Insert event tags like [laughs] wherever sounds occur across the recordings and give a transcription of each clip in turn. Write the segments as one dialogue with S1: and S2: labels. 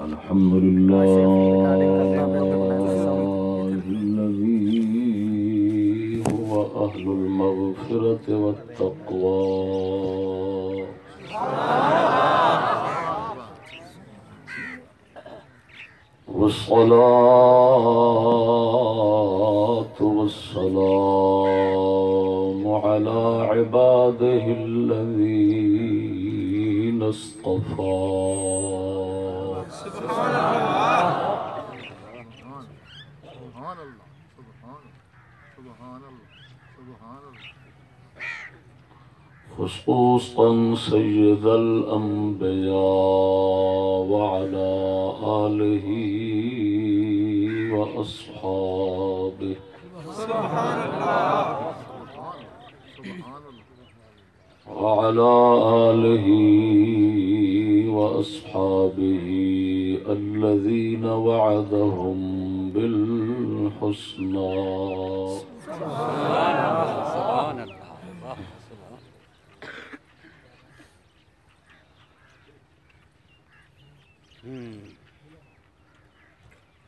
S1: الحمد لله الذي هو أهل المغفرة والتقوى والصلاة والسلام على عباده الذين اصطفى.
S2: سبحان الله سبحان الله سبحان الله سبحان الله
S1: خصوصا سيد الأنبياء وعلى آله وأصحابه.
S2: سبحان الله سبحان الله
S1: وعلى آله وأصحابه الذين وعدهم بالحسنى
S3: سبحان الله Hmm.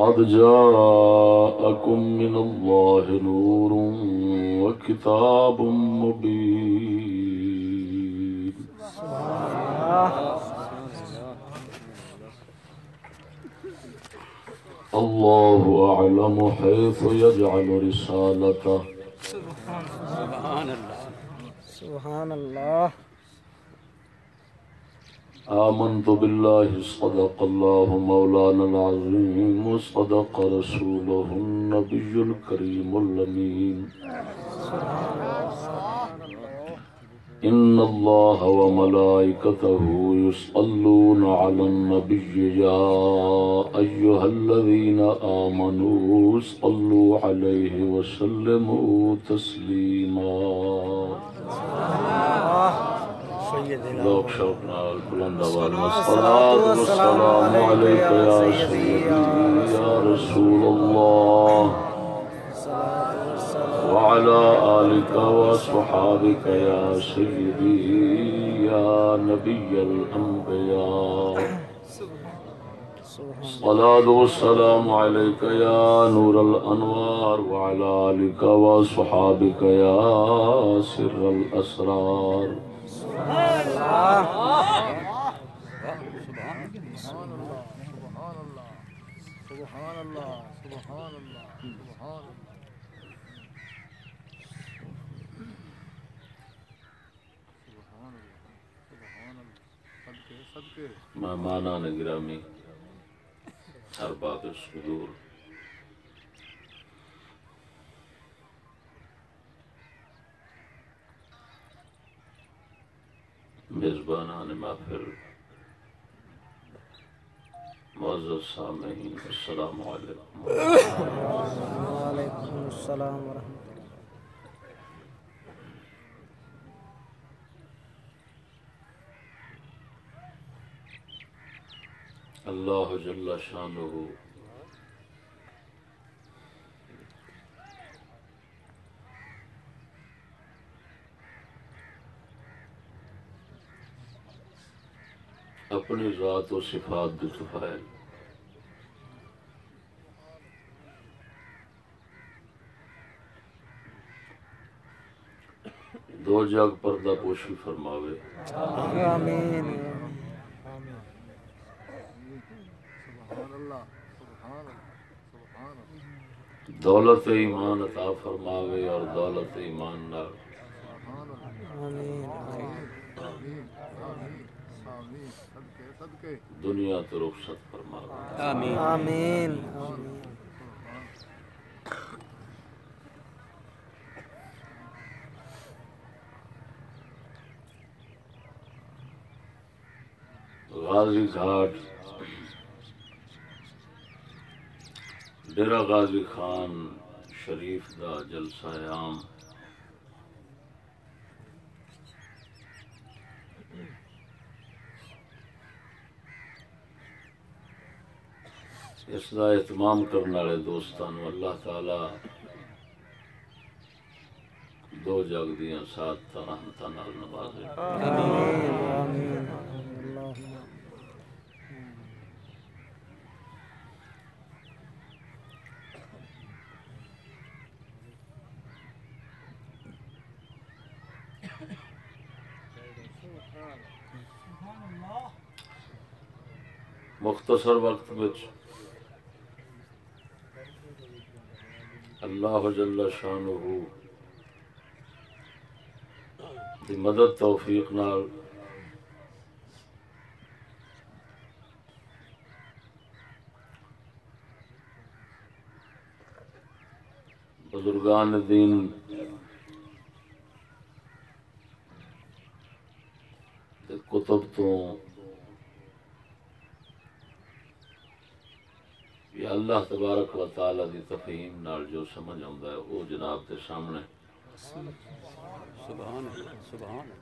S1: قد جاءكم من الله نور وكتاب مبين. الله أعلم حيث يجعل رسالته.
S3: سبحان الله
S4: سبحان الله.
S1: آمنت بالله صدق الله مولانا العظيم وصدق رسوله النبي الكريم الأمين. إن الله وملائكته يصلون على النبي يا أيها الذين آمنوا صلوا عليه وسلموا تسليما. لوگ شوق نال بلند آواز میں الصلاة والسلام عليك يا سيدي يا رسول الله وعلى آلك وصحابك يا سيدي يا نبي الأنبياء الصلاة والسلام عليك يا نور الأنوار وعلى آلك وصحابك يا سر الأسرار مہمانان گرامی ارباب صدور میزبانان محفل معزز سامعین السلام علیکم.
S4: وعلیکم السلام ورحمۃ اللہ.
S1: اللہ جل شانہ اپنی ذات و صفات صفائل دو جگ پردہ پوشی فرماوے۔
S4: آمین۔
S1: دولت ایمان عطا فرماوے اور دولت ایمان نال
S4: آمین
S2: آمین آمین آمین۔
S1: دنیا تو رخصت
S3: آمین
S4: آمین۔ آمین۔
S1: غازی گھاٹ۔ ڈیرا غازی خان شریف دا جلسہ عام۔ اس کا اہتمام کرنے والے دوستان اللہ تعالی دو جگ دیا سات رحمت نال نوازے مختصر وقت وچ اللہ جل شانہ دی مدد توفیق نال۔ بزرگان دین۔ دے کتب تو یا اللہ تبارک و تعالی دی تفہیم نال جو سمجھ آਉਂਦਾ ہے وہ جناب کے سامنے۔
S3: سبحان اللہ سبحان اللہ۔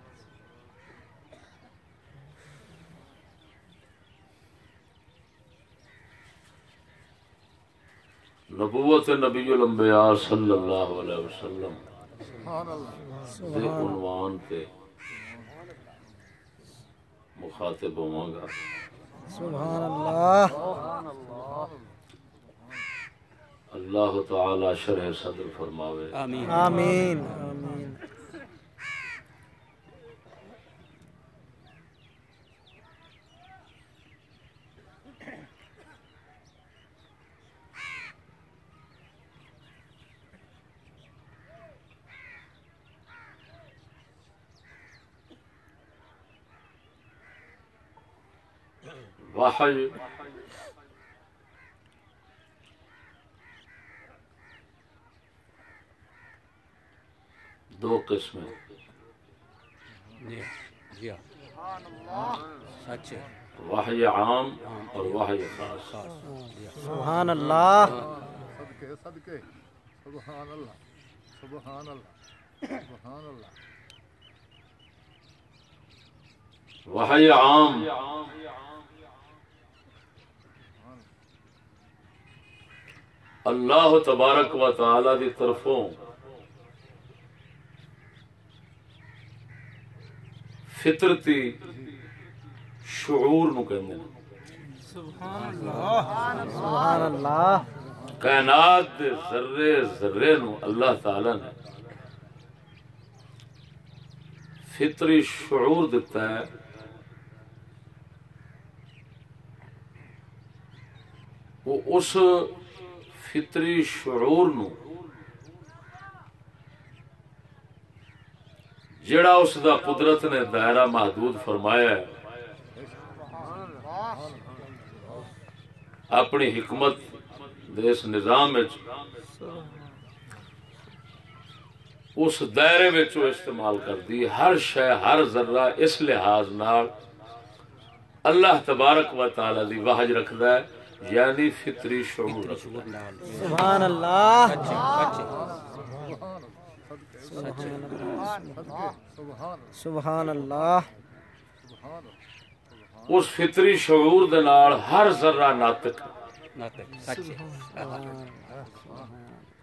S1: نبوت نبی الانبیاء صلی اللہ علیہ وسلم
S2: سبحان اللہ۔
S1: دے عنوان تے مخاطب ہواں گا۔
S4: سبحان اللہ۔
S1: اللہ۔ تعالی شرح صدر فرماوے.
S3: آمین.
S4: آمین. آمین.
S1: وحی دو قسمیں
S3: جی جی ہاں۔ سچ ہے۔
S1: وحی عام اور وحی خاص۔
S3: جی ہاں
S4: سبحان اللہ۔
S2: صدقے صدقے۔ سبحان اللہ سبحان اللہ سبحان اللہ۔
S1: وحی عام۔ اللہ تبارک و تعالی دی طرفوں فطرتی شعور نو کہندے نے
S4: سبحان اللہ
S1: کائنات دے ذرے ذرے نو اللہ تعالی نے فطری شعور دیتا ہے وہ اس فطری شعور نو جڑا اس دا قدرت نے دائرہ محدود فرمایا ہے اپنی حکمت اس نظام وچ اس دائرے وچ وہ استعمال کر دی ہر شے ہر ذرہ اس لحاظ نال اللہ تبارک و تعالی دی واہج رکھدا ہے یعنی فطری شعور رکھدا ہے۔
S4: سبحان اللہ۔
S2: سبحان
S4: اللہ۔
S1: اس فطری شعور دے نال ہر ذرہ ناطق۔ ہے۔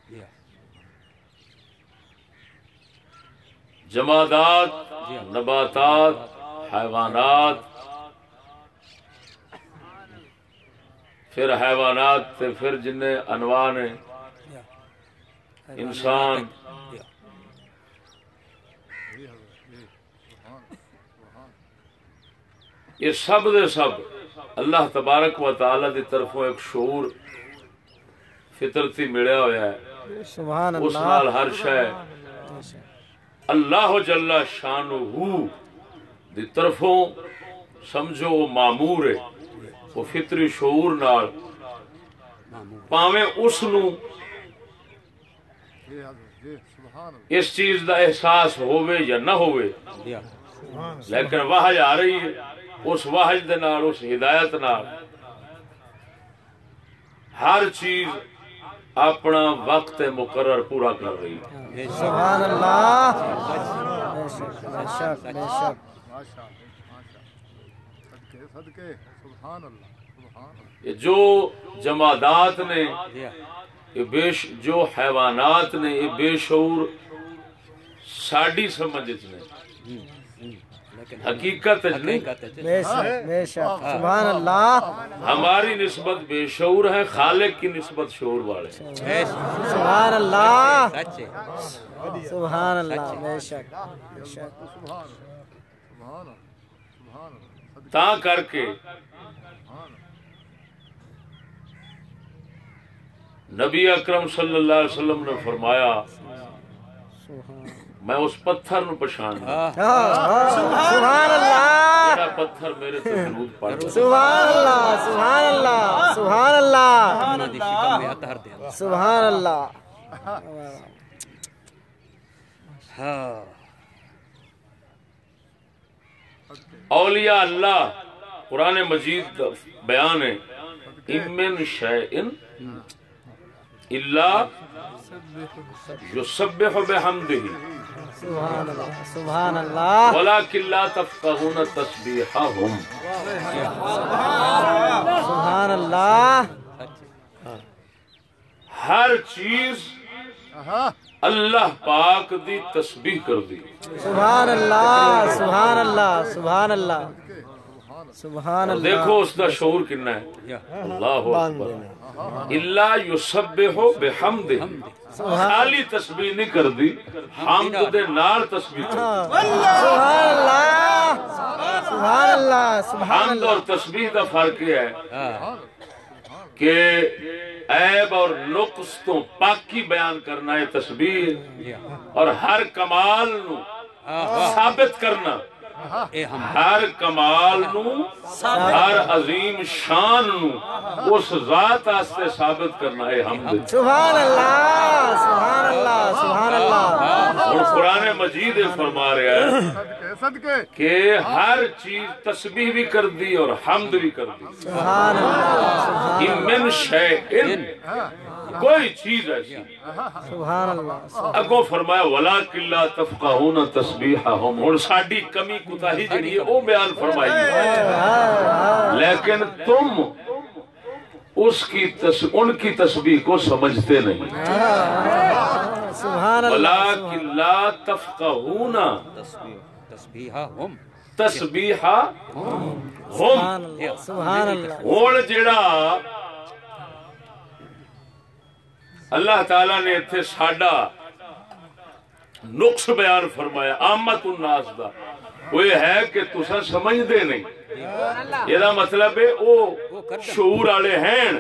S3: جی ہاں۔
S1: جمادات نباتات حیوانات۔ پھر حیوانات تے پھر جن انواع نے
S3: جی ہاں۔
S1: انسان
S3: جی ہاں
S2: جی حضرت جی سبحان سبحان
S1: یہ سب دے سب اللہ تبارک و تعالی دی طرفوں ایک شعور فطرتی ملیا ہوا ہے۔
S4: سبحان
S1: اس
S4: اللہ
S1: نال ہر شے۔ اللہ جل شان دی طرفوں سمجھو وہ معمور ہے۔ وہ فطری شعور نال۔ پاویں اس نو
S2: حضرت سبحان اللہ
S1: اس چیز دا احساس ہوئے یا نہ
S3: ہاں
S1: لیکن وحی آ رہی ہے۔ اس واحد دے نال اس ہدایت نال۔ ہر چیز اپنا وقت مقرر پورا کر رہی ہے۔
S4: سبحان اللہ۔
S1: جو جمادات نے جو حیوانات نے یہ بے شعور ساڈی سمجھ نے۔ حقیقت چ نہیں؟
S3: حقیقت ہے
S4: بے شک بے شک۔ سبحان اللہ۔
S1: ہماری نسبت بے شعور ہے خالق کی نسبت شعور والے
S3: شک
S4: سبحان اللہ۔ سبحان اللہ بے شک بے شک۔
S2: سبحان اللہ سبحان اللہ سبحان اللہ صدقے
S1: تا کر کے نبی اکرم صلی اللہ علیہ وسلم نے فرمایا
S4: سبحان
S1: میں اس پتھر نو پچھان
S3: ہاں۔
S4: ہاں، سبحان اللہ۔
S1: پتھر میرے تے درود پڑھ
S4: سبحان اللہ سبحان اللہ سبحان اللہ۔ سبحان اللہ۔
S3: ہاں۔
S1: اولیاء اللہ قرآن مجید کا بیان ہے۔ امن شیئن اللہ یسبح بحمدہ۔
S4: سبحان اللہ سبحان اللہ۔
S1: ولکن لا تفقهون تسبیحهم
S4: سبحان اللہ۔
S1: ہر چیز اللہ پاک دی تسبیح کر دی۔
S4: سبحان اللہ سبحان اللہ سبحان اللہ۔ سبحان اللہ۔
S1: دیکھو اس دا شعور کنا ہے۔ اللہ اکبر۔ اللہ یسبح بحمدہ۔ خالی تسبیح نہیں کر دی حمد دے نال تسبیح کر دی
S4: سبحان اللہ۔ سبحان اللہ سبحان
S1: حمد اور تسبیح کا فرق یہ ہے کہ عیب اور نقص تو پاکی بیان کرنا ہے تسبیح اور ہر کمال نو ثابت کرنا۔ ہر کمال نو ہر عظیم شان نو اس ذات واسطے ثابت کرنا ہے حمد
S4: سبحان اللہ سبحان اللہ سبحان اللہ
S1: اور قرآن مجید فرما رہا ہے
S2: صدقے صدقے۔
S1: کہ ہر چیز تسبیح بھی کر دی اور حمد بھی کر دی۔
S4: سبحان اللہ
S1: امن شیئن کوئی چیز ایسی
S4: سبحان اللہ
S1: اگو فرمایا ولا کلا تفقہون تسبیحہم ہن ساڈی کمی کوتاہی جڑی ہے او بیان فرمائی۔ لیکن تم اس کی تس... ان کی تسبیح کو سمجھتے نہیں۔
S4: سبحان اللہ
S1: ولا کلا تفقہون
S3: تسبیح تسبیحہ ہم
S1: تسبیحہ
S4: سبحان
S1: ہم
S4: اللہ سبحان اللہ۔
S1: ہن جڑا اللہ تعالی نے اتنے ساڈا نقص بیان فرمایا آمت الناس دا۔ وہ ہے کہ تسا سمجھدے نہیں۔ یہ مطلب ہے او شعور والے ہیں۔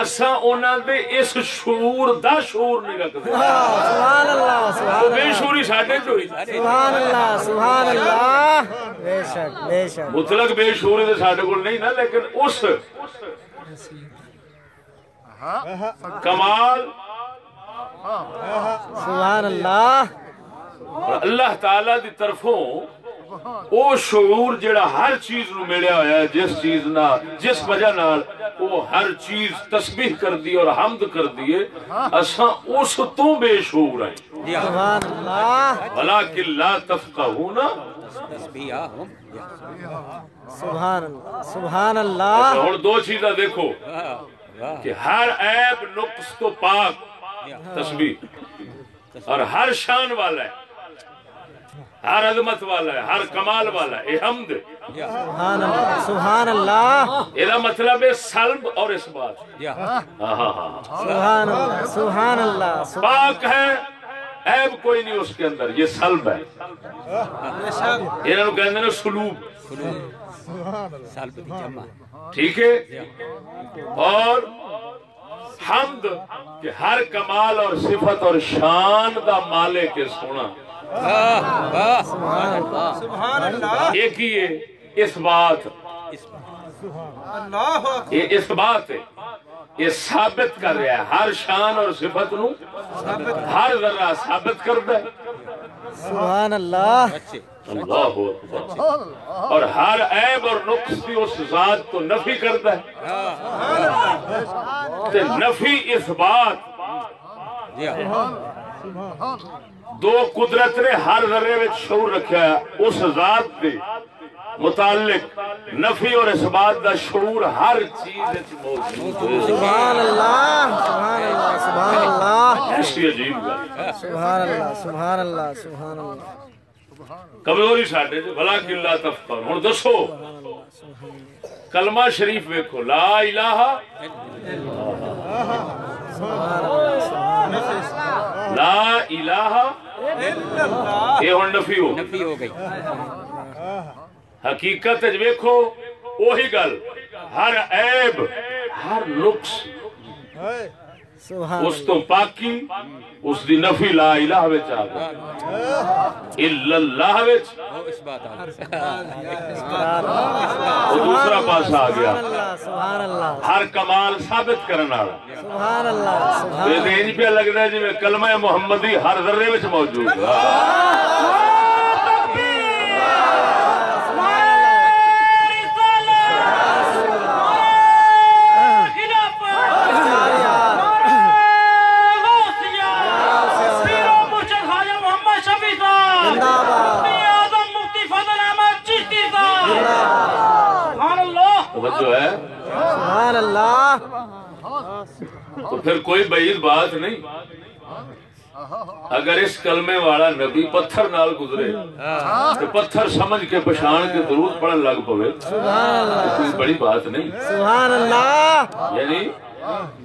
S1: اساں انہاں دے اس شعور دا شعور نہیں رکھدے
S4: سبحان اللہ
S1: وہ
S4: سبحان
S1: بے شعوری ساڈے چ ہوئی
S4: سبحان اللہ سبحان اللہ۔ بے شک بے شک۔
S1: مطلق بے شعوری تے ساڈے کول نہیں نا لیکن اس کمال۔
S4: سبحان اللہ۔
S1: اور اللہ تعالی دی طرفوں او شعور جڑا ہر چیز نو ملیا ہویا ہے جس چیز نال جس وجہ نال او ہر چیز تسبیح کر دی اور حمد کر دیے اساں اس تو بے شعور ہیں۔
S4: سبحان اللہ۔
S1: ولکن لا تفقهون
S4: سبحان اللہ۔ سبحان اللہ۔
S1: ہن دو چیزاں دیکھو۔ کہ ہر عیب نقص تو پاک. تسبیح. اور ہر شان والا ہے. ہر عظمت والا ہے. ہر کمال والا ہے. یہ حمد. ہے
S3: یا
S4: سبحان اللہ. سبحان اللہ.
S1: یہ مطلب ہے سلب اور اس بات. ہاں. ہاں ہاں
S4: سبحان اللہ. سبحان اللہ.
S1: پاک ہے. عیب کوئی نہیں اس کے اندر. یہ سلب ہے. انہوں کہتے ہیں سلوب.
S3: سالب دی جمع.
S1: ٹھیک ہے؟ اور حمد کہ ہر کمال اور صفت اور شان دا مالک سونا۔ ایک ہی ہے، اس بات۔ یہ اس بات ہے، یہ ثابت کر رہا ہے۔ ہر شان اور صفت نو ہر ذرہ ثابت کرتا ہے۔
S4: سبحان اللہ۔
S1: اللہ اکبر اور ہر عیب اور نقص کی اس ذات کو نفی کرتا ہے۔ تے نفی اس بات۔
S3: جی ہاں۔
S1: دو قدرت نے ہر ذرے میں شعور رکھا ہے۔ اس ذات کے متعلق نفی اور اس بات کا شعور ہر چیز موجود
S4: سبحان اللہ سبحان اللہ سبحان اللہ۔
S1: عجیب
S4: سبحان اللہ سبحان اللہ سبحان اللہ۔
S1: کمزوری ساڈے چ بھلا کلا تفکر ہن دسو کلمہ شریف ویکھو لا الہ لا الہ یہ ہن نفی ہو گئی
S3: نفی ہو گئی
S1: حقیقت وچ ویکھو وہی گل ہر عیب ہر نقص اس تو پاکی اس دی نفی لا الہ وچ آ گئی۔ الا اللہ وچ۔
S3: اس بات آ گئی
S1: دوسرا پاسا آ گیا۔
S4: سبحان اللہ اللہ
S1: ہر کمال ثابت کرنے والا۔
S4: سبحان اللہ سبحان
S1: یہ انج پہ لگتا ہے جی کلمہ محمدی ہر ذرے وچ موجود ہے توجہ ہے
S4: سبحان اللہ
S1: تو پھر کوئی بعید بات نہیں۔ اگر اس کلمے والا نبی پتھر نال گزرے تو پتھر سمجھ کے پچھان کے درود پڑھن لگ پوے کوئی بڑی بات نہیں۔
S4: سبحان اللہ۔
S1: یعنی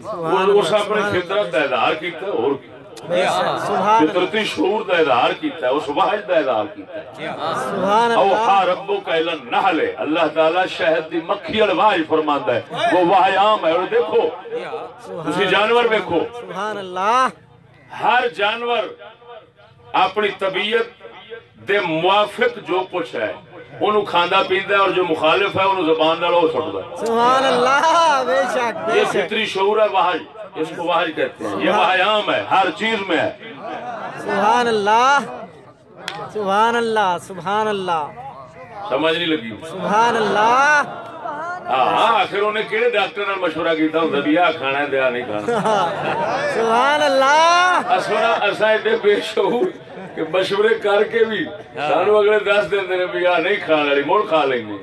S1: وہ- اس اپنی فطرت کا اظہار کیتا اور
S4: سبحان
S1: فطرتی شعور کا اظہار کیتا ہے اس واحد کا اظہار کیتا ہے۔
S4: سبحان
S1: او
S4: اللہ۔
S1: ہا ربو کا الن نحل اللہ تعالی شہد دی مکھی الواج فرماندا ہے۔ وہ واہ عام ہے۔ اور دیکھو اسی جانور دیکھو
S4: سبحان اللہ۔
S1: ہر جانور اپنی طبیعت دے موافق جو کچھ ہے انہوں کھاندا پیندا ہے اور جو مخالف ہے انہوں زبان نال وہ سٹدا ہے۔
S4: سبحان اللہ بے شک بے
S1: یہ فطری شعور ہے واحد اس کو واحد کہتے ہیں۔ یہ واہ عام ہے ہر چیز میں ہے۔
S4: سبحان اللہ سبحان اللہ سبحان اللہ۔
S1: سمجھ نہیں لگی۔
S4: سبحان اللہ۔
S1: ہاں ہاں آخر انہیں کہڑے ڈاکٹر نال مشورہ کیتا ہوں بھی کھانا ہے دیا نہیں کھانا۔
S4: سبحان اللہ۔
S1: اسا ایڈے بے شعور۔ کہ مشورے کر کے بھی ہاں۔ سانو اگلے دس دن دے بھی آ نہیں کھان والی مڑ کھا لیں گے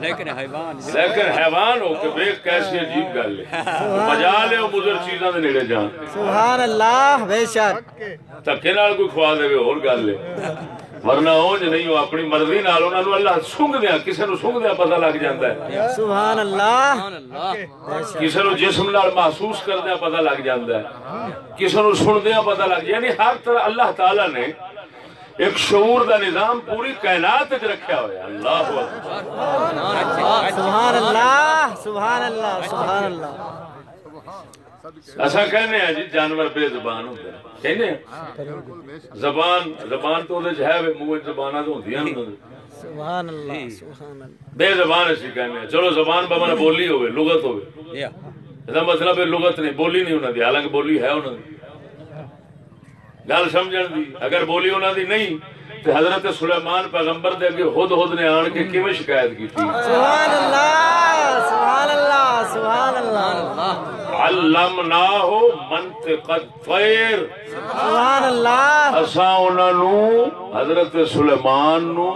S3: لیکن حیوان
S1: لیکن حیوان ہو کے ویکھ کیسی عجیب گل ہے۔ بجا لے او مضر چیزاں دے نیڑے جان۔
S4: سبحان اللہ بے شک۔
S1: تکے نال کوئی کھوا دے اور گل ہے۔ ورنہ اونج نہیں ہو اپنی مرضی نال انہاں نو اللہ سنگ دیا کسے نو سنگ دیا پتہ لگ جاندا ہے۔
S4: سبحان اللہ۔
S1: کسے نو جسم نال محسوس کردیاں پتہ لگ جاندا ہے۔ کسے نو سن دیا پتہ لگ یعنی ہر طرح اللہ تعالی نے ایک شعور دا نظام پوری کائنات وچ رکھیا ہویا اللہ اکبر۔
S4: سبحان اللہ۔ سبحان اللہ۔ سبحان اللہ۔
S1: اصا کہنے ہیں جی جانور بے زبان ہوتے ہیں کہنے ہیں؟ زبان زبان تو دے ہے وے منہ زباناں تو ہوندیاں
S4: سبحان اللہ سبحان اللہ۔
S1: بے زبان اسی کہنے ہیں۔ چلو زبان بابا نے بولی ہوے
S3: لغت
S1: ہوے دا جی۔ مطلب ہے لغت نہیں بولی نہیں انہاں دی حالانکہ بولی ہے انہاں دی۔ گل سمجھن دی اگر بولی انہاں دی نہیں تے حضرت سلیمان پیغمبر دے اگے خود خود نے آن کے کیویں شکایت کیتی؟
S4: سبحان اللہ سبحان اللہ سبحان اللہ۔
S1: علمنا ہو منطق الطیر
S4: سبحان اللہ۔
S1: اسا انہاں نو حضرت سلیمان نو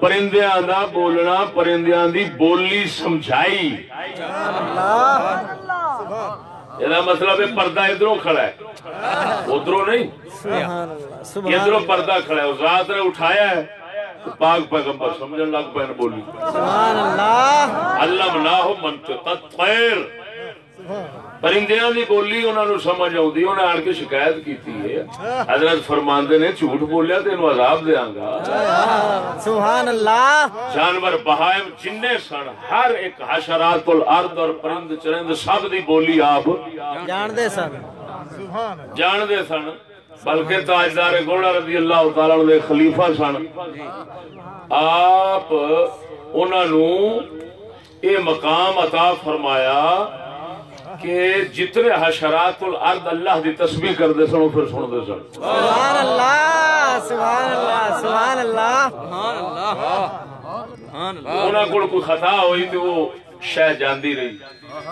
S1: پرندیاں دا بولنا پرندیاں دی بولی سمجھائی۔ سبحان اللہ۔ یہ مطلب ہے پردہ ادھروں کھڑا ہے۔
S4: ادھروں نہیں۔ سبحان
S1: اللہ۔ ادھروں پردہ کھڑا ہے۔ ذات نے اٹھایا ہے۔ پاک پیغمبر سمجھن لگ پہن بولی۔
S4: سبحان اللہ۔
S1: علمنا ہو منطق الطیر پرندیاں دی بولی انہاں نو سمجھ آندی انہاں آن کے شکایت کیتی ہے حضرت فرماندے نے جھوٹ بولیا تے انو عذاب دیاں گا
S4: سبحان اللہ
S1: جانور بہائم جننے سن ہر ایک حشرات الارض اور پرند چرند سب دی بولی آپ
S4: جان دے سن
S1: جان دے سن بلکہ تاجدار گوڑا رضی اللہ تعالیٰ عنہ خلیفہ سن آپ انہاں نو یہ مقام عطا فرمایا کہ جتنے حشرات الارض اللہ دی تسبیح کر دے سنو پھر سن دے سن۔
S4: سبحان اللہ سبحان اللہ سبحان اللہ
S3: سبحان اللہ سبحان اللہ
S1: انہاں کول کوئی خطا ہوئی تے وہ شہ جاندی رہی،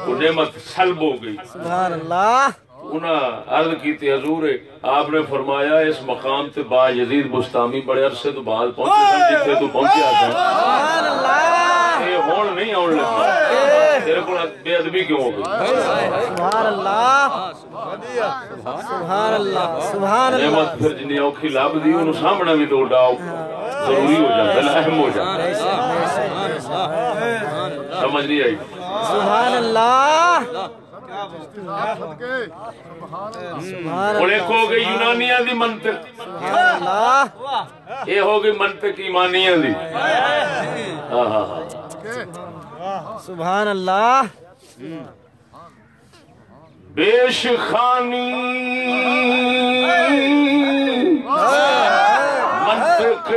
S1: وہ نعمت سلب ہو گئی۔
S4: سبحان اللہ۔
S1: انہاں عرض کی تے حضور آپ نے فرمایا اس مقام تے با یزید بستامی بڑے عرصے تو بعد پہنچے سن جتنے تو پہنچیا سن
S4: سبحان اللہ!
S1: یہ ہون نہیں آن لگا تیرے کو بے ادبی کیوں ہو گئی؟
S4: سبحان اللہ! سبحان اللہ! سبحان اللہ!
S1: نعمت پھر جنی اوکھی لب دی انہوں سامنے بھی تو ڈاؤ۔ ضروری ہو جاتا ہے اہم ہو جاتا ہے۔ سمجھ نہیں آئی؟
S4: سبحان اللہ!
S1: اور ایک ہو گئی یونانیاں دی منطق یہ ہو گئی منطق ایمانیاں دی
S4: سبحان اللہ
S1: بیش خانی منطق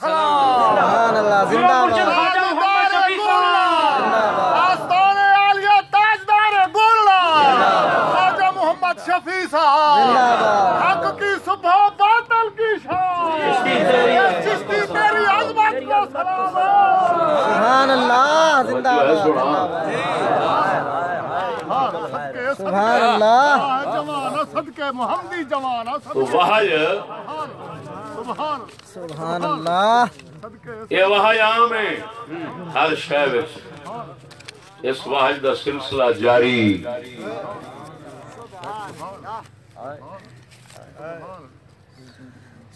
S4: سبحان اللہ زندہ باد.
S2: تاجدار گولڑا آستان عالیہ تاجدار گولڑا خواجہ محمد شفیع صاحب. حق کی صبح باطل کی شام چشتی تیری. عظمت کو سلام
S4: سبحان اللہ زندہ
S1: جو ہے
S4: باد.
S1: سنا
S2: صدقے
S4: سبحان اللہ
S2: جوانا صدقے محمدی جوانا صدقے سبحان
S4: سبحان اللہ۔
S1: یہ وحج عام ہے۔ ہر شے وچ۔ اس وحج دا سلسلہ جاری۔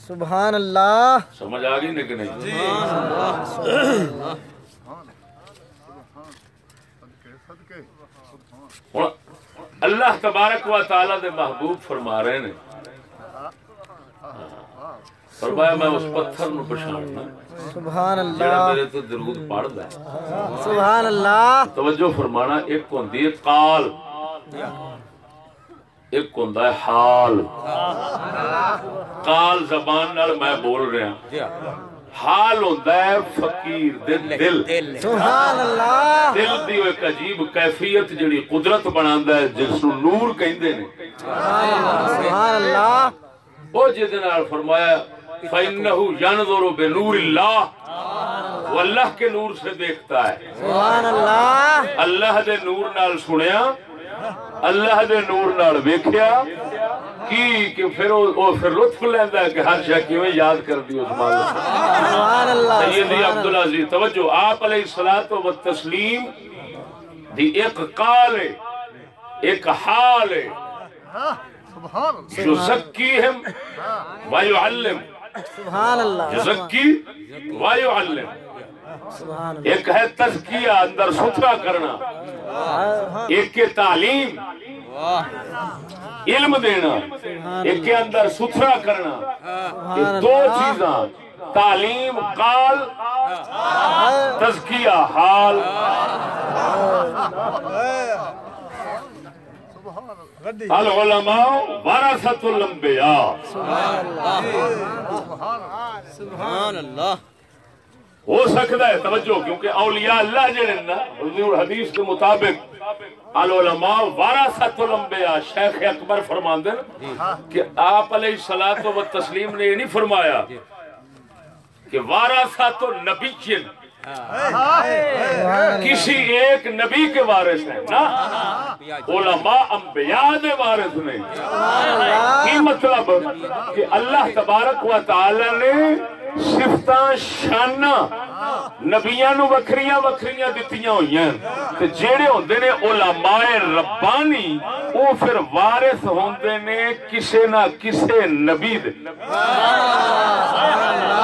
S4: سبحان اللہ۔
S1: سمجھ آ گئی کہ نہیں؟
S2: صدقے
S1: ہن اللہ تبارک و تعالی دے محبوب فرما رہے نے فرمایا میں اس پتھر نو پچھاڑنا۔
S4: سبحان
S1: جڑا
S4: اللہ
S1: میرے تے درود پڑھدا ہے۔
S4: سبحان اللہ۔
S1: توجہ فرمانا ایک ہوندی ہے قال۔ ایک ہوندا ہے حال۔ قال زبان نال میں بول رہا۔ حال ہوندا ہے فقیر دے دل۔
S4: سبحان اللہ۔
S1: دل دی ایک عجیب کیفیت جڑی قدرت بناندا ہے جس نو نور کہندے نے۔
S4: سبحان اللہ۔
S1: او جے نال فرمایا فإنه ينظر بنور اللہ وہ اللہ کے نور سے دیکھتا ہے۔
S4: سبحان اللہ
S1: اللہ دے نور نال سنیا اللہ دے نور نال ویکھیا کی کہ پھر او او پھر لطف لیندا ہے کہ ہر شے کیویں یاد کر دی اس مالک
S4: سبحان اللہ
S1: سیدی عبدالعزیز توجہ آپ علیہ الصلوۃ والتسلیم دی ایک قال ہے ایک حال ہے
S2: سبحان اللہ۔
S1: یزکیہم ویعلم
S4: سبحان اللہ.
S1: یزکی
S4: سبحان
S1: ایک ہے تزکیہ اندر ستھرا کرنا.
S4: اللہ
S1: ایک کے تعلیم علم دینا. ایک کے اندر ستھرا کرنا. یہ دو چیزاں تعلیم قال تزکیہ حال. العلماء ورثت الانبیاء۔
S3: سبحان اللہ۔
S1: ہو سکتا ہے توجہ کیونکہ اولیاء اللہ جڑے نا حضور حدیث کے مطابق العلماء وارثت الانبیاء شیخ اکبر فرماندے نا کہ آپ علیہ الصلوۃ و تسلیم نے یہ نہیں فرمایا کہ وارثت النبی کسی ایک نبی کے وارث ہیں علماء انبیاء نے وارث نہیں۔ کی مطلب؟ کہ اللہ تبارک و تعالی نے صفتہ شانہ نبیان نو وکھریاں وکھریاں دتیاں ہوئی ہیں تے جیڑے
S5: ہوندے نے علماء ربانی او پھر وارث ہوندے نے کسے نہ کسے
S4: نبی دے۔ سبحان اللہ۔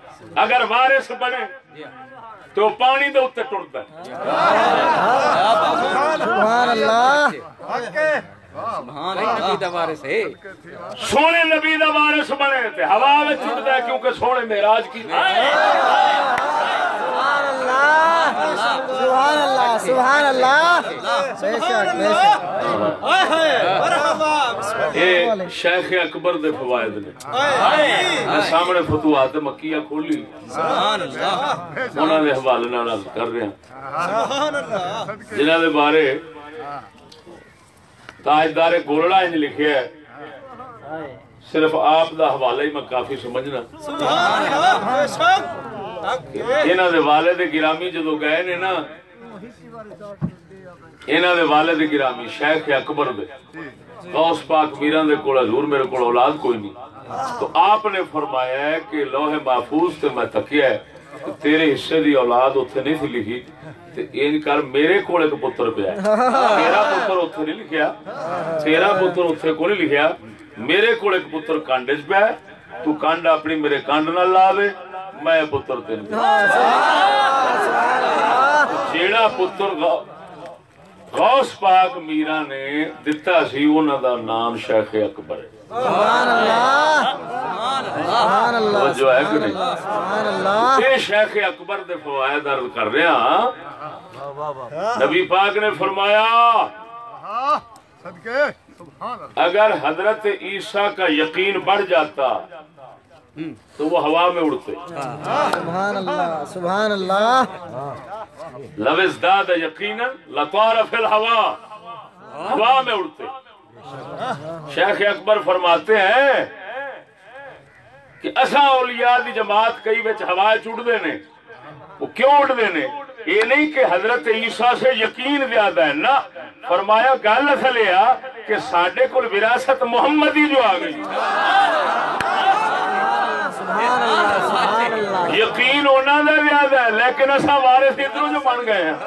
S1: اگر وارث بنے تو پانی دے اتنے ٹرتا ہے۔
S4: سبحان اللہ۔
S3: سبحان اللہ دا وارث ہے۔
S1: سونے نبی دا وارث بنے تے ہوا ہے کیونکہ سونے معراج کی
S4: سبحان اللہ سبحان اللہ سبحان اللہ بے شک بے شک
S1: یہ شیخ اکبر دے فوائد نے۔ میں سامنے فتوحات مکیہ کھولی۔
S3: سبحان اللہ۔
S1: انہاں دے حوالے نال کر رہے ہیں جنہاں دے بارے تاجدار گولڑا انج لکھیا ہے۔ صرف آپ دا حوالہ ہی میں کافی سمجھنا۔ انہاں دے والد گرامی جدو گئے نے نا انہاں دے والد گرامی شیخ اکبر دے۔ غوث پاک میران دے کول حضور میرے کول اولاد کوئی نہیں۔ تو آپ نے فرمایا ہے کہ لوح محفوظ تے میں تکیا ہے تیرے حصے دی اولاد اتنے نہیں تھی لکھی۔ کر میرے کول ایک پتر پیا ہے تیرا پتر اتنے نہیں لکھیا تیرا پتر اتنے کو نہیں لکھیا میرے کول ایک پتر کانڈ چ پیا ہے تو کانڈ اپنی میرے کانڈ نال لا دے میں پتر تین جیڑا پتر غو- غوث پاک میرا نے دتا سی انہاں دا نام شیخ اکبر ہے
S4: سبحان اللہ. سبحان اللہ
S1: جو ہے کہ نہیں؟
S4: سبحان اللہ.
S1: یہ شیخ اکبر دے فوائد عرض کر رہے ہاں۔ نبی پاک نے فرمایا
S2: صدقے سبحان اللہ.
S1: اگر حضرت عیسیٰ کا یقین بڑھ جاتا تو وہ ہوا میں اڑتے۔
S4: سبحان اللہ سبحان اللہ.
S1: لو ازداد یقینا لطار فی الہوا ہوا میں اڑتے۔ شیخ اکبر فرماتے ہیں کہ اساں اولیاء دی جماعت کئی وچ ہوا چڑھدے نے وہ کیوں اڑدے نے یہ نہیں کہ حضرت عیسیٰ سے یقین زیادہ ہے، نہ، فرمایا گل اصل یہ کہ ساڈے کول وراثت محمدی جو آ گئی
S4: سبحان اللہ سبحان اللہ
S1: یقین ہونا دا زیادہ ہے لیکن اساں وارث ادھروں جو بن گئے ہیں۔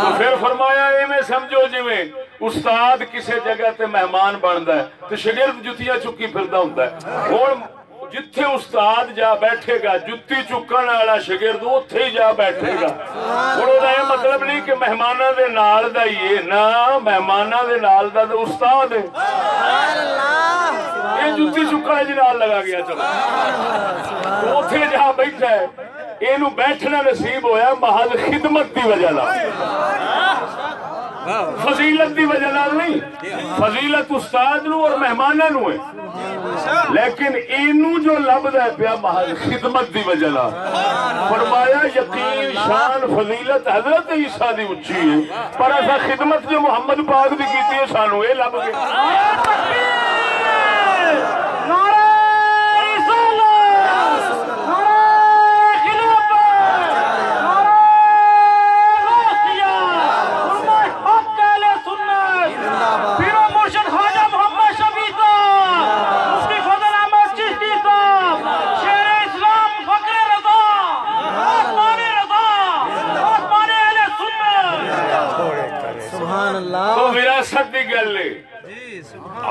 S1: تو پھر فرمایا ایویں سمجھو جویں استاد کسی جگہ تے مہمان بندا ہے تے شاگرد جتیاں چکی پھردا ہوندا ہے۔ ہن جتھے استاد جا بیٹھے گا جتی چکن والا شاگرد اوتھے ہی جا بیٹھے گا۔ ہن دا یہ مطلب نہیں کہ مہماناں دے نال دا ہی ہے نا مہماناں دے نال دا تے استاد ہے۔
S4: اللہ
S1: یہ جتی چکن والے نال لگا گیا چلو اوتھے جا بیٹھا ہے اینو بیٹھنا نصیب ہویا محض خدمت دی وجہ نال فضیلت دی وجہ نال نہیں فضیلت استاد نو اور مہماناں نو ہے لیکن اینو جو لبدا ہے پیا محض خدمت دی وجہ نال فرمایا یقین شان فضیلت حضرت عیسیٰ دی اونچی ہے پر ایسا خدمت جو محمد پاک دی کیتی ہے سانو اے لب گئی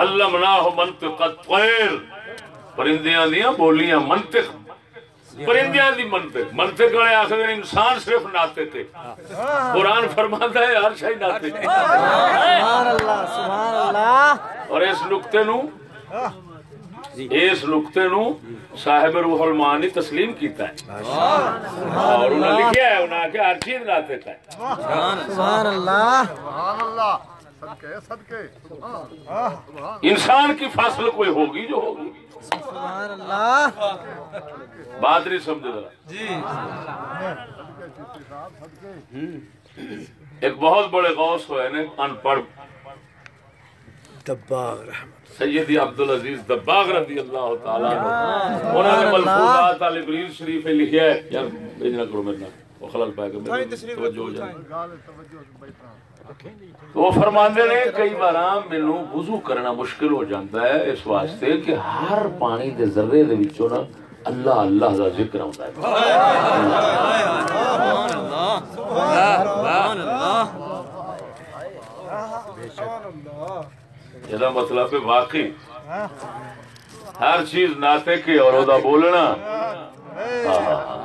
S1: علمناہ منطق الطیر۔ پرندیاں دیاں بولیاں منطق۔ پرندیاں دی منطق۔ منطق والے آخر انسان صرف ناطے تھے قرآن فرماتا ہے ہر شاہی ناطے تھے
S4: سبحان اللہ سبحان اللہ
S1: اور اس نقطے نو اس نقطے نو صاحب روح المانی تسلیم کیتا ہے۔ اور انہوں نے لکھیا ہے انہوں نے کہ ہر چیز ناطے کا ہے
S4: سبحان اللہ
S2: سبحان اللہ
S1: انسان کی فاصل کوئی ہوگی جو ہوگی؟ سبحان اللہ۔ بات نہیں سمجھ رہا جی۔ ایک بہت بڑے غوث ہوئے نے ان پڑھ۔ دباغ رحمت۔ سیدی عبدالعزیز دباغ رضی اللہ
S2: تعالی انہوں نے ملفوظات
S1: علی بریل شریف لکھیا ہے۔ یار بھیجنا کرو میرے وہ خلال پائے گا۔ میرے توجہ ہو جائے۔ تو وہ فرماندے نے کئی بار مینو وضو کرنا مشکل ہو جاتا
S3: ہے اس
S1: واسطے کہ ہر پانی دے ذرے دے وچوں نا اللہ اللہ دا ذکر ہوندا ہے۔ سبحان اللہ سبحان اللہ
S4: یہ مطلب
S1: ہے واقعی۔ ہر چیز ناطق اور او دا بولنا۔ ہاں۔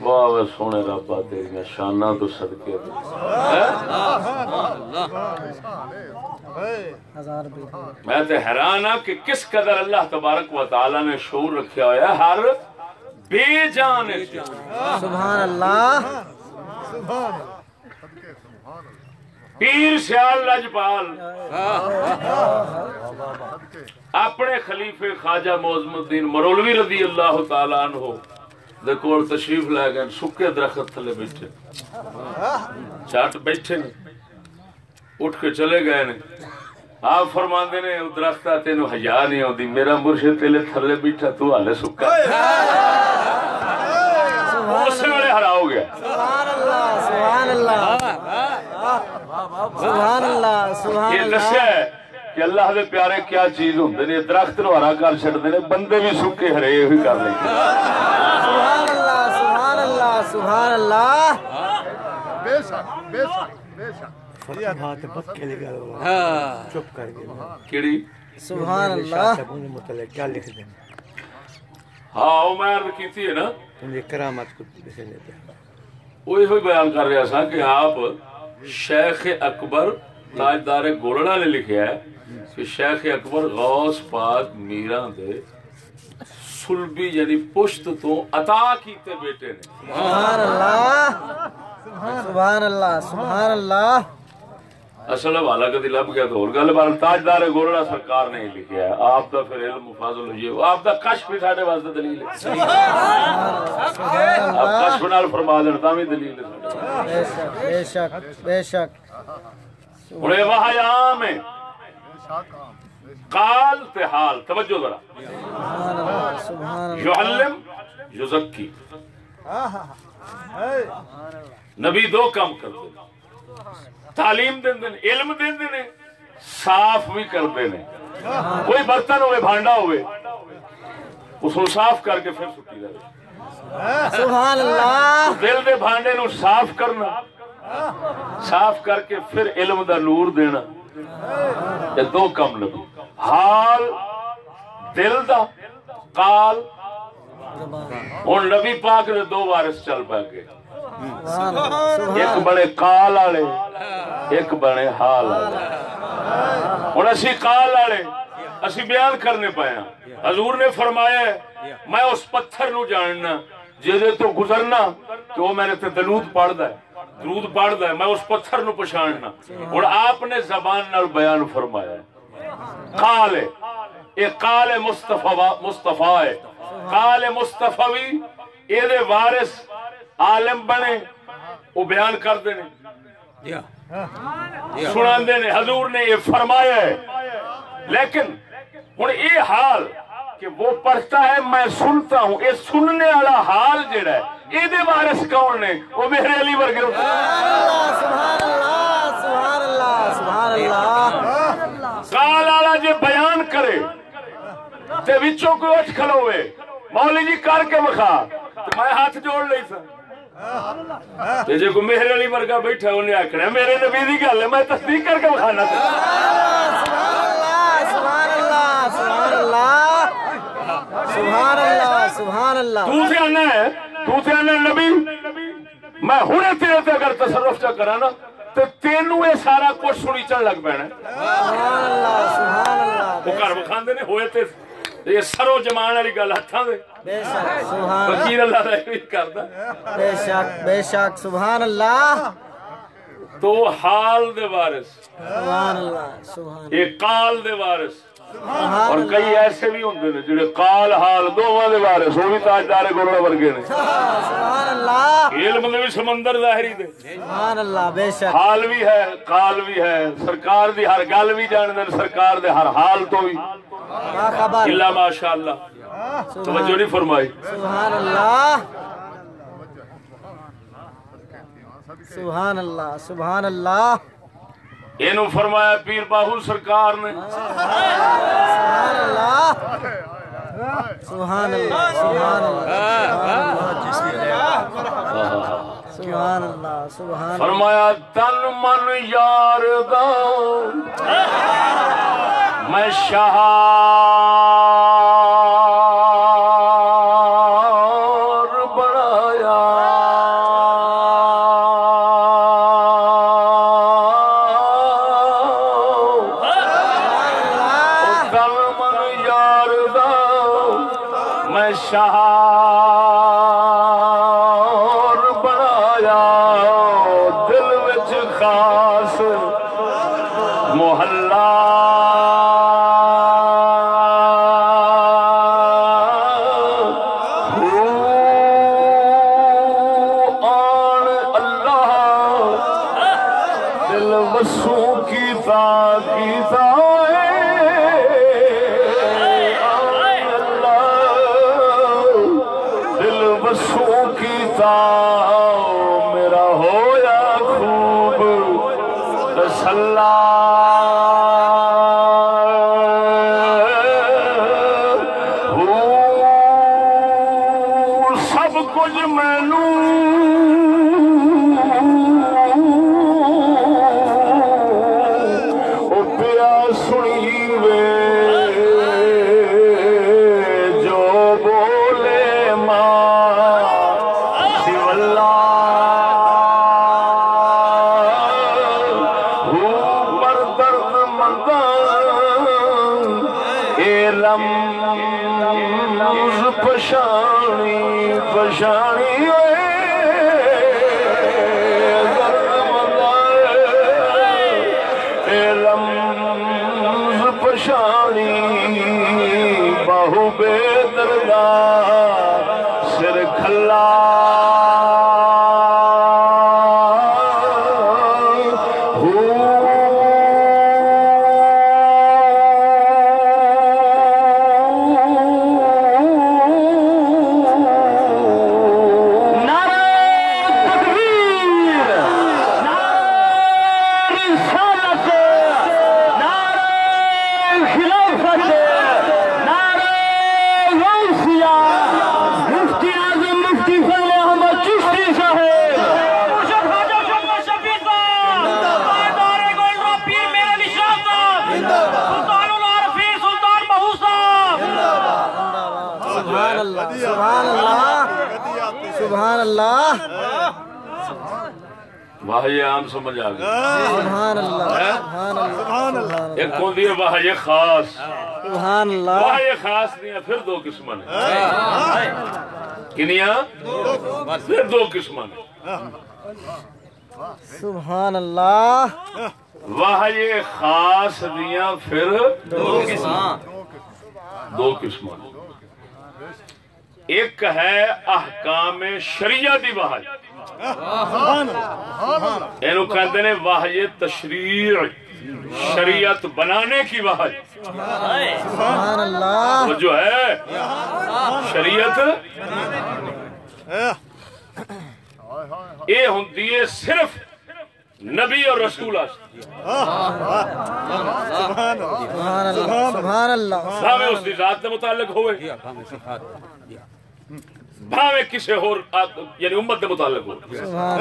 S1: واہ سونے شانہ تو صدقے میں تے حیران
S4: ہاں کہ
S2: کس قدر اللہ تبارک
S1: و تعالی نے
S2: شعور
S1: رکھیا ہوا ہے ہر بے جان سبحان اللہ سبحان اللہ پیر سیال لجپال اپنے خلیفے خواجہ موزم الدین مرولوی رضی اللہ تعالیٰ عنہ دے کول تشریف لے گئے سکے درخت تھلے بیٹھے۔ چاٹ بیٹھے نے اٹھ کے چلے گئے نے۔ آپ فرما دے نے درخت آتے نو حیاء
S4: نہیں ہوندی میرا مرشد تیلے تھلے بیٹھا
S1: تو
S4: حالے
S1: سکا۔ والے ہرا ہو گیا۔ سبحان اللہ سبحان اللہ۔ سبحان اللہ سبحان اللہ۔ یہ نشہ ہے کہ اللہ دے پیارے کیا چیز ہوں
S4: دنے درخت نو ہرا کر شڑ
S2: دنے بندے بھی
S3: سکے
S1: ہرے
S4: ہوئی کر
S6: لیں۔ سبحان اللہ
S1: سبحان اللہ سبحان اللہ۔ بے شک بے
S6: شک بے شک۔ ہاں۔ سبحان اللہ۔
S1: ہاں، کرامت بیان کر رہا تھا کہ آپ شیخ اکبر تاجدار گولڑا نے لکھیا ہے کہ شیخ اکبر غوث پاک میران دے سلبی یعنی پشت تو عطا کیتے بیٹے نے۔ سبحان
S4: اللہ سبحان اللہ سبحان اللہ۔ اصل
S1: حوالہ کدی لب گیا تو اور گل بار تاجدار گورڑا سرکار نے لکھیا ہے آپ دا پھر علم فاضل ہوئی آپ دا کشف بھی ساڈے واسطے دلیل ہے۔ سبحان اللہ۔ کشف نال فرما دین تا بھی دلیل ہے بے شک
S4: بے شک بڑے
S1: وہایا میں قال تے
S2: حال توجہ ذرا۔
S1: سبحان اللہ سبحان اللہ۔ یعلم
S4: یزکی۔ ہاں، ہاں، ہاں۔
S1: نبی دو کام کرتے۔ تعلیم دین دین علم دین دین صاف بھی کر دینے کوئی برتن ہوئے بھانڈا ہوئے اس کو صاف کر کے پھر سٹی دے سبحان
S4: اللہ۔ دل
S1: دے بھانڈے نو صاف کرنا صاف کر کے پھر علم دا نور دینا۔ یہ دو کم لگو۔ حال دل دا قال۔ ہوں نبی پاک دے دو وارث چل پا گئے۔
S4: ایک بڑے
S1: کال والے، ایک بڑے حال والے۔ ہوں اسی کال والے اسی بیان کرنے پایا ہاں۔ حضور نے فرمایا میں اس پتھر نو جاننا جیسے تو گزرنا، تو میں نے تے دلود پڑھتا ہے۔ درود پڑھتا ہے، میں اس پتھر نو پچھاننا اور آپ نے زبان نال بیان فرمایا ہے۔ کال ہے۔ یہ قال مصطفی مصطفی ہے۔ قال مصطفی اے دے وارث عالم بنے وہ بیان کر دینے سنا دینے حضور نے
S3: یہ
S1: فرمایا ہے۔ لیکن ہوں یہ حال کہ وہ پڑھتا ہے میں سنتا ہوں۔ یہ سننے والا حال جڑا ہے یہ دے وارث کون نے؟ وہ میرے علی ورگے سبحان اللہ سبحان اللہ سبحان اللہ۔
S4: سال والا جے بیان کرے تے
S1: وچوں کوئی اٹھ کھلوے مولی جی کر کے مخا میں ہاتھ جوڑ لئی سا تے جے کوئی مہر علی ورگا بیٹھا اونے اکھنا میرے نبی دی گل ہے میں تصدیق کر کے کھانا سبحان اللہ سبحان اللہ سبحان
S4: اللہ سبحان اللہ سبحان اللہ تو سے انا
S1: ہے تو سے انا نبی میں ہن تیرے تے اگر تصرف چا کراں نا تے تینوں اے سارا کچھ سنی چن لگ پینا سبحان اللہ
S4: سبحان اللہ او گھر
S1: وکھاندے نے ہوئے تے یہ سرو جمان والی گل ہتھاں دے بے شک
S4: سبحان فقیر
S1: اللہ رحم بھی کردا بے شک
S4: بے شک سبحان اللہ
S1: تو حال دے وارث
S4: سبحان اللہ سبحان
S1: یہ قال دے وارث اور کئی ایسے بھی ہوندے نے جڑے قال حال دوواں دے وارث وہ بھی تاجدار گولڑا ورگے نے
S4: سبحان اللہ
S1: علم دے بھی سمندر ظاہری دے
S4: سبحان اللہ بے شک
S1: حال بھی ہے قال بھی ہے سرکار دی ہر گل بھی جاندے سرکار دے ہر حال تو بھی الا ماشاءاللہ۔ توجہ نہیں فرمائی۔
S4: سبحان اللہ سبحان اللہ سبحان اللہ
S1: اینو فرمایا پیر باہو سرکار نے۔
S4: سبحان اللہ سبحان اللہ سبحان اللہ سبحان اللہ سبحان اللہ
S1: فرمایا تن من یار دا میں شہار سمجھ آ گئی۔
S4: سبحان اللہ سبحان اللہ۔
S1: ایک ہوندی ہے واہ خاص۔
S4: سبحان اللہ۔
S1: واہ خاص دیا پھر دو قسم نے کنیا پھر دو قسم نے
S4: سبحان اللہ۔
S1: واہ خاص دیا پھر دو قسم نے ایک ہے احکام شریعہ دی واہ اینو کہتے ہیں واہ تشریع شریعت بنانے کی واہ
S4: سبحان اللہ۔
S1: وہ جو ہے شریعت۔ یہ ہوتی ہے صرف نبی اور رسول۔
S4: سبحان اللہ۔ سبحان اللہ۔
S1: بھاوے اس کی ذات کے متعلق ہوئے۔ بھاوے کسی اور آ- یعنی امت کے متعلق ہو۔
S4: سبحان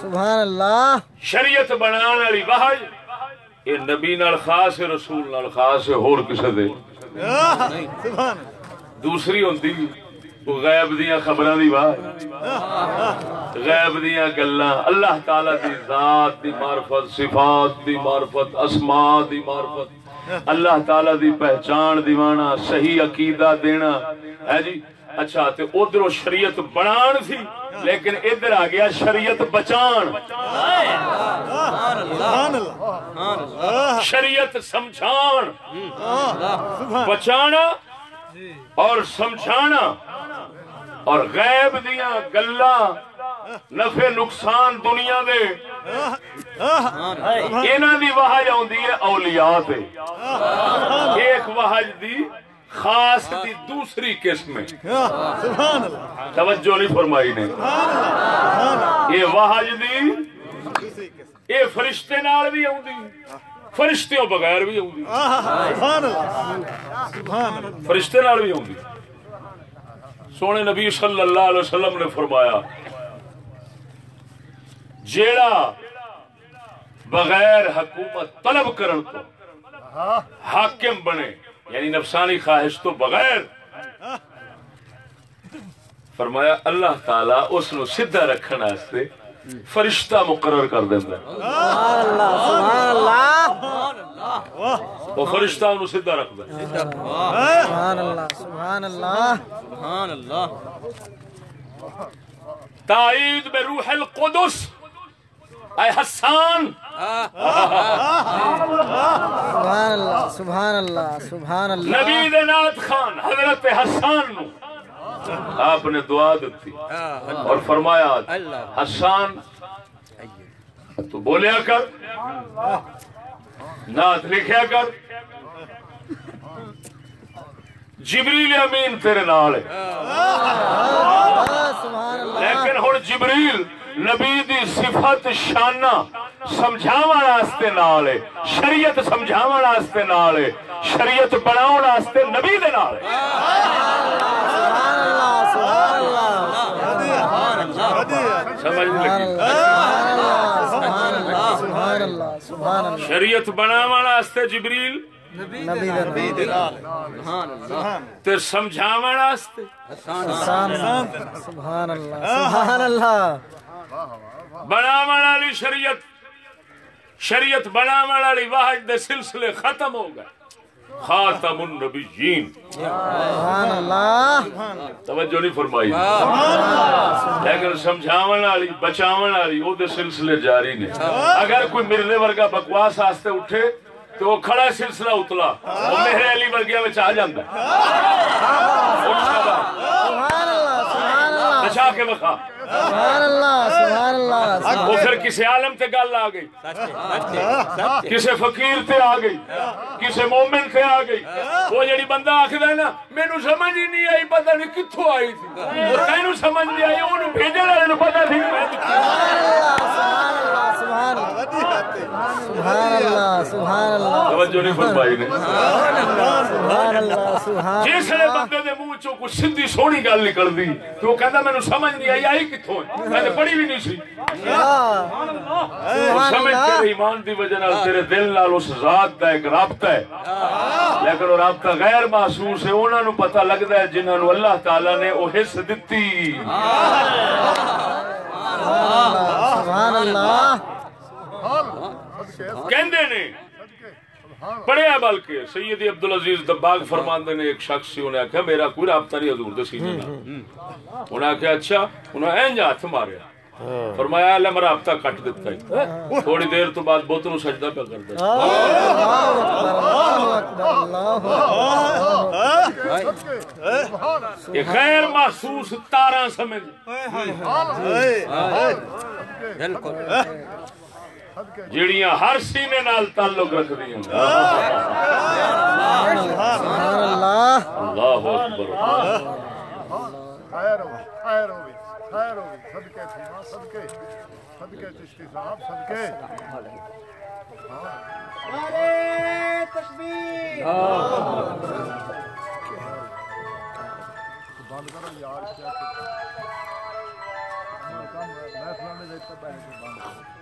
S4: سبحان اللہ۔
S1: شریعت بنان والی واہ یہ نبی نال خاص ہے رسول نال خاص ہے اور کسے دے۔ دوسری ہوندی وہ غیب دیاں خبراں دی واہ غیب دیاں گلاں اللہ تعالی دی ذات دی معرفت صفات دی معرفت اسماء دی معرفت اللہ تعالی دی پہچان دیوانا صحیح عقیدہ دینا۔ ہے جی؟ اچھا تے ادھر شریعت بنان سی لیکن ادھر آ گیا شریعت بچان۔ شریعت سمجھان۔ بچانا اور سمجھانا اور غیب دیا گلا نفع نقصان دنیا دے۔ انہاں دی وحج آندی ہے اولیاء تے۔ ایک وحج دی خاص دی دوسری قسم ہے توجہ نہیں فرمائی نے۔ یہ وحج دی یہ فرشتے نال بھی آندی فرشتوں بغیر بھی آندی فرشتے نال بھی آندی سونے نبی صلی اللہ علیہ وسلم نے فرمایا جیڑا بغیر حکومت طلب کرن تو حاکم بنے یعنی نفسانی خواہش تو بغیر۔ فرمایا اللہ تعالی اس نو سیدھا رکھنے واسطے فرشتہ مقرر کر دینا
S4: سبحان اللہ سبحان اللہ۔
S1: وہ فرشتہ انہوں سیدھا رکھ دے
S4: سبحان اللہ سبحان اللہ۔
S3: سبحان اللہ۔
S1: تائید میں روح القدس۔ اے حسان
S4: سبحان اللہ سبحان اللہ سبحان اللہ۔
S1: نبی دے نات خان حضرت حسان نو۔ آپ نے دعا دیتی اور فرمایا حسان تو بولیا کر۔ نات لکھیا کر۔ جبریل امین تیرے نال ہے۔ لیکن ہن جبریل نبی دی صفت شانہ سمجھاون واسطے نال ہے شریعت سمجھاون واسطے نال ہے شریعت بناون واسطے نبی دے نال ہے۔ شریعت بناون واسطے جبریل تے سمجھاون واسطے۔
S4: سبحان اللہ سبحان اللہ۔
S1: بناون والی شریعت شریعت بناون والی واحد دے سلسلے ختم ہو گئے۔ خاتم النبیین۔
S4: سبحان اللہ
S1: توجہ نہیں فرمائی۔ لیکن سمجھاون والی، بچاون والی او دے سلسلے جاری نے۔ اگر کوئی مرنے ورگا بکواس واسطے اٹھے تو وہ کھڑا سلسلہ اتلا۔ وہ میرے علی ورگیا میں آ جاتا
S4: سبحان اللہ سبحان اللہ
S1: بچا کے بخا
S4: سبحان اللہ سبحان اللہ
S1: وہ پھر کسی عالم تے گل آ گئی۔ کسی فقیر تے آ گئی کسی مومن تے آ گئی۔ وہ جڑی بندہ آخر ہے نا مینو سمجھ ہی نہیں آئی پتہ نہیں کتوں آئی تھی۔ تینوں سمجھ نہیں آئی انہوں بھیجن والے نو پتہ نہیں میں
S4: سبحان اللہ سبحان اللہ سبحان اللہ
S1: توجہ نہیں فرمائی نے
S4: سبحان اللہ۔ سبحان
S1: جس نے بندے دے منہ چوں کوئی سیدھی سونی گل نکل دی تو وہ کہندا مینوں سمجھ نہیں آئی آئی کتوں ہے میں نے پڑھی بھی نہیں سی۔ وہ سمجھ ایمان دی وجہ نال تیرے دل نال اس ذات دا ایک رابطہ ہے۔ لیکن وہ رابطہ غیر محسوس ہے انہاں نو پتہ لگدا ہے جنہاں نو اللہ تعالی نے او حص دتی۔
S4: سبحان اللہ۔
S1: کہندے نے پڑھیا بلکہ سید عبدالعزیز دباغ فرماندے نے ایک شخص سی انہیں آخیا میرا کوئی رابطہ نہیں حضور دے سینے نال. انہیں آخیا اچھا انہیں اینج ہاتھ ماریا فرمایا اللہ میں رابطہ کٹ دیتا ہے تھوڑی دیر تو بعد بت نو سجدہ پہ کر دیا
S4: اللہ اکبر اللہ
S1: یہ غیر محسوس تارا سمجھ
S3: بالکل۔
S1: جڑیاں ہر سینے نال تعلق رکھ
S4: سبحان اللہ
S1: اللہ اکبر۔
S2: خیر ہو خیر ہو خیر ہو صدقے تھی ماں صدقے۔ صدقے چشتی صاحب صدقے۔ بند کرو یار کیا میں فلانے دیکھتا پہلے بند کرو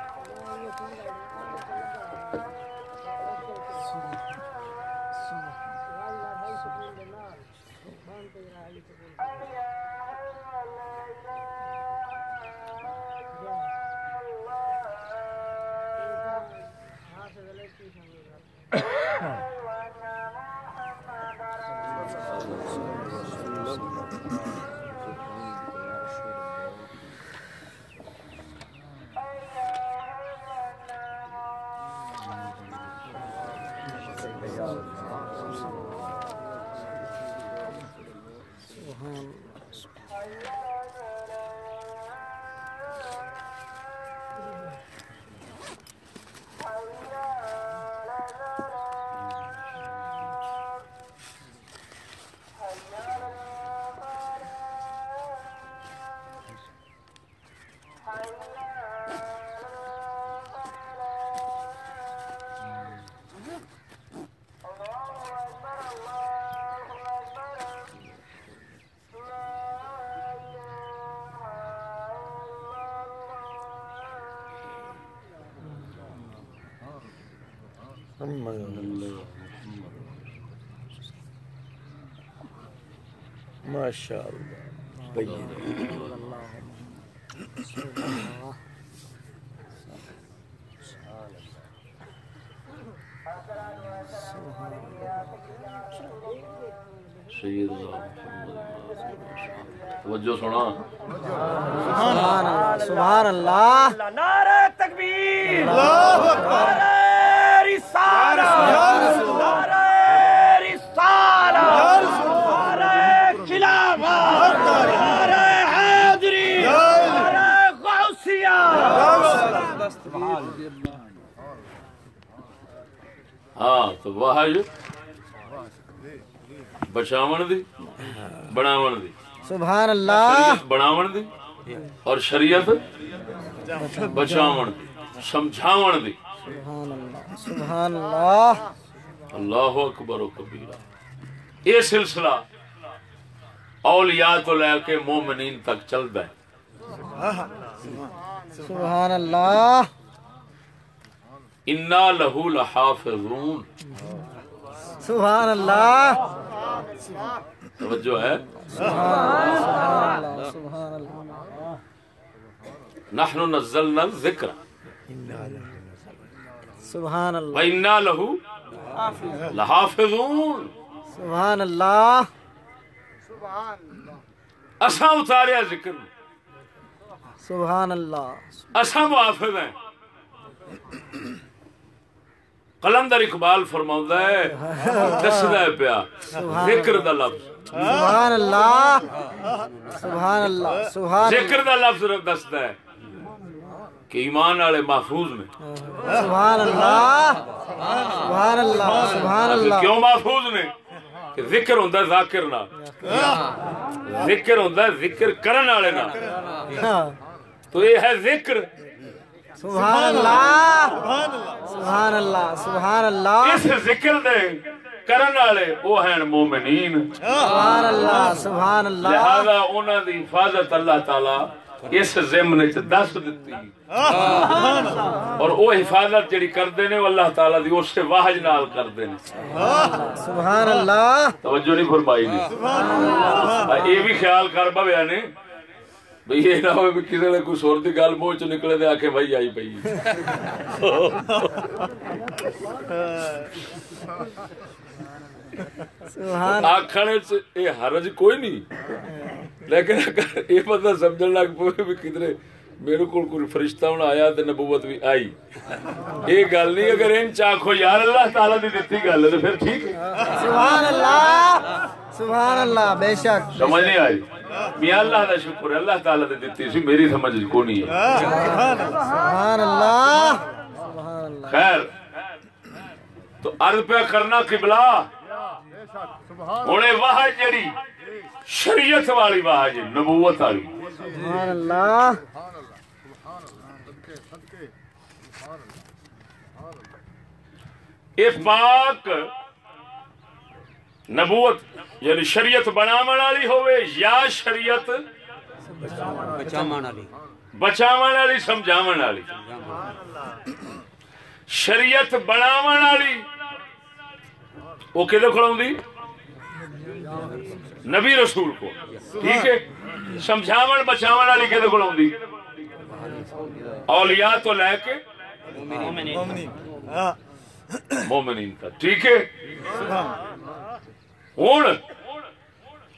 S6: ماشاء اللہ
S1: سیدنا محمد توجہ سنا
S4: سبحان اللہ سبحان اللہ۔
S5: نعرہ تکبیر۔ نعرہ رسالہ نعرہ رسالہ نعرہ خلافت نعرہ حیدری نعرہ غوثیہ
S1: ہاں تو واہج بچاون دی بناون دی
S4: سبحان اللہ
S1: بناون دی اور شریعت بچاون دی سمجھاون دی
S4: سبحان اللہ سبحان اللہ
S1: اللہ اکبر و کبیرہ یہ سلسلہ اولیاء تو لے کے مومنین تک چلتا ہے
S4: سبحان اللہ
S1: انا لہو لحافظون۔
S4: سبحان اللہ
S1: توجہ ہے۔
S4: سبحان اللہ سبحان اللہ
S1: نحن نزلنا الذکر۔
S4: سبحان اللہ
S1: وَإِنَّا لَهُ لَحَافِظُونَ۔
S4: سبحان اللہ
S1: اساں اتاریا ذکر۔
S4: سبحان اللہ
S1: اساں محافظ ہیں۔ قلندر اقبال فرماؤں ہے دسدا ہے پیا ذکر دا لفظ۔
S4: سبحان اللہ سبحان اللہ سبحان
S1: ذکر دا لفظ ہے کہ ایمان والے محفوظ نے
S4: سبحان اللہ سبحان اللہ سبحان اللہ.
S1: کیوں محفوظ نے؟ کہ ذکر ہوندا ہے ذاکر نال۔ ذکر ہوندا ہے ذکر کرن والے نال۔
S4: ہاں۔
S1: تو یہ ہے ذکر۔
S4: سبحان اللہ۔ سبحان اللہ سبحان اللہ۔
S1: اس ذکر دے کرن والے وہ ہیں مومنین۔
S4: سبحان اللہ سبحان اللہ۔
S1: لہذا انہاں دی حفاظت اللہ تعالی اس ضمن وچ دس دتی۔ اور وہ حفاظت جڑی کردے نے اللہ تعالی دی اس واہج نال کردے نے۔
S4: سبحان اللہ۔
S1: توجہ نہیں فرمائی۔ نہیں یہ بھی خیال کر بویا نے۔ بھئی یہ نہ ہوئے بھی کسی نے کوئی سور دی گل منہ چ نکلے دے آکھے بھائی آئی پئی
S4: سبحان
S1: آکھنے سے یہ حرج کوئی نہیں لیکن یہ پتہ سمجھن لگ پوے بھی کدھر میرے کو کوئی فرشتہ ہونا آیا تے نبوت بھی آئی۔ یہ گل نہیں اگر ان چاکھو یار اللہ تعالیٰ دی دتی گل ہے تو پھر ٹھیک
S4: سبحان اللہ سبحان اللہ بے شک۔
S1: سمجھ نہیں آئی؟ میاں اللہ دا شکر ہے اللہ تعالیٰ دی دتی سی میری سمجھ کو نہیں ہے۔
S4: سبحان اللہ سبحان اللہ
S1: خیر تو عرض پہ کرنا قبلہ۔ ہنے واہ جڑی شریعت والی واہ جی نبوت والی۔
S4: سبحان اللہ
S2: سبحان اللہ سبحان اللہ صدقے صدقے سبحان اللہ سبحان
S1: یہ پاک نبوت یعنی شریعت بناون والی ہوئے یا شریعت بچاون والی. سمجھاون والی. شریعت بناون والی وہ کدے کھڑاؤندی نبی رسول کو. ٹھیک ہے؟ سمجھاون بچاون والی کول ہوندی اولیاء تو لے کے مومنین تک ٹھیک ہے؟ ہوں۔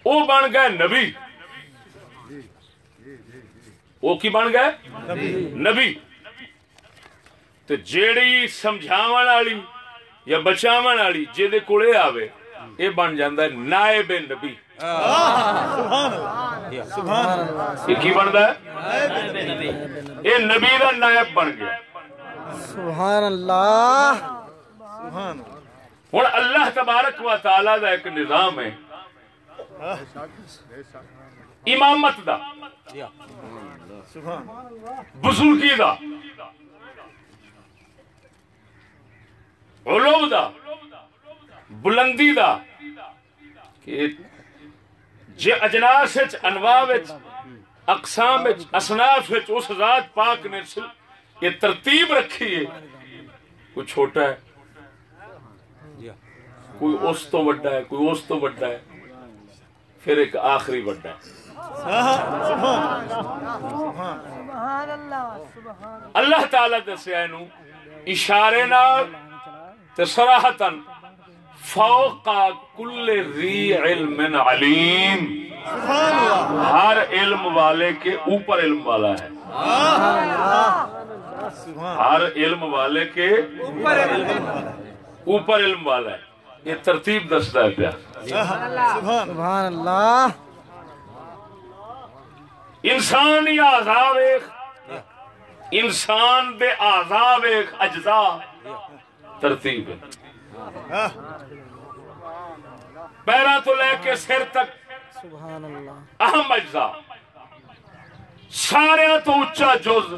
S1: وہ بن گئے نبی۔ وہ کی بن گئے؟ نبی۔ تو جیڑی سمجھاون والی یا بچاون والی جہدے کولے آوے یہ بن جاندہ ہے نائب نبی۔ یہ کی بنتا ہے یہ نبی دا نائب بن گیا۔
S4: سبحان اللہ۔
S1: ہوں اللہ تبارک و تعالی دا ایک نظام ہے۔ امامت دا۔ بزرگی دا۔ علو دا۔ بلندی دا۔ کہ جے اجناس وچ انواع وچ اقسام وچ اصناف وچ اس ذات پاک نے یہ ترتیب رکھی ہے۔ کوئی چھوٹا ہے۔ کوئی اس تو بڑا ہے، کوئی اس تو بڑا ہے۔ پھر ایک آخری بڑا ہے۔ اللہ تعالی دسیا اینو، اشارے نال تے صراحتن فوق کل ذی علم علیم۔ ہر علم والے کے اوپر علم والا ہے۔ ہر علم والے کے اوپر علم والا ہے۔ یہ ترتیب دستا ہے پیا
S4: سبحان اللہ۔
S1: انسان یا عذاب ایک انسان دے عذاب ایک اجزا۔ ترتیب۔ ہے پیرا تو لے کے سر تک۔
S4: سبحان اللہ۔
S1: اہم اجزا۔ سارے تو اچا جز۔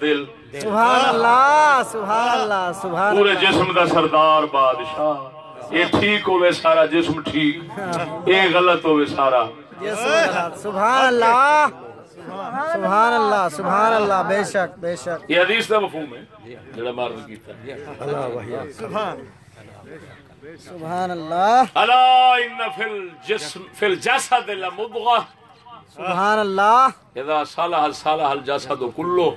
S1: دل۔
S4: سبحان اللہ سبحان اللہ سبحان
S1: پورے جسم دا سردار بادشاہ۔ یہ ٹھیک ہوئے سارا جسم ٹھیک یہ غلط ہوئے سارا۔
S4: اللہ سبحان اللہ۔ سبحان اللہ سبحان اللہ بے شک بے شک۔
S1: یہ حدیث دا مفہوم ہے۔ جڑا مارد کیتا ہے
S4: سبحان اللہ۔
S1: الا ان فی الجسم فی الجسد لمضغه
S4: سبحان اللہ۔
S1: اذا صلح صلح الجسد كله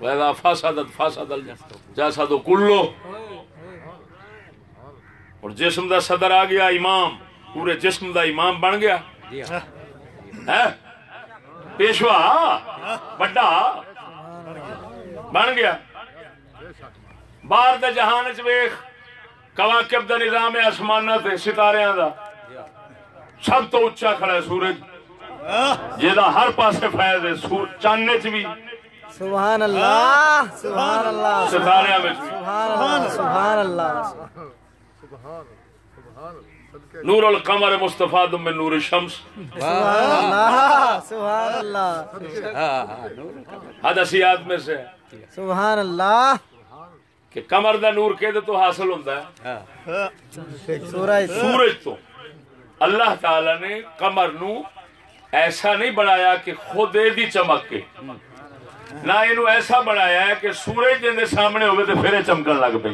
S1: واذا فسدت فسد الجسد كله اور جسم دا صدر آ گیا امام پورے جسم دا امام بن گیا۔ ہے پیشوا بڑا بن گیا۔ باہر جہان چ ویخ کواکب دا نظام ہے آسمانہ تے ستاریاں دا۔ سب تو اچا کھڑا ہے سورج۔ جہاں ہر پاسے فیض ہے سور چانے چ بھی۔
S4: سبحان اللہ سبحان اللہ
S1: ستاریاں
S4: سبحان اللہ سبحان اللہ۔
S1: نور القمر مصطفیٰ من نور الشمس
S4: سبحان اللہ سبحان اللہ۔
S1: حدثیات میں سے۔
S4: سبحان اللہ۔
S1: کہ کمر دا نور کہ تو حاصل ہوتا ہے۔
S4: سورج
S1: سورج تو۔ اللہ تعالی نے کمر نو ایسا نہیں بنایا کہ خود دی چمک کے۔ نہ اینو ایسا بنایا ہے کہ سورج جن دے سامنے ہوئے تو پھر یہ چمکن لگ پہ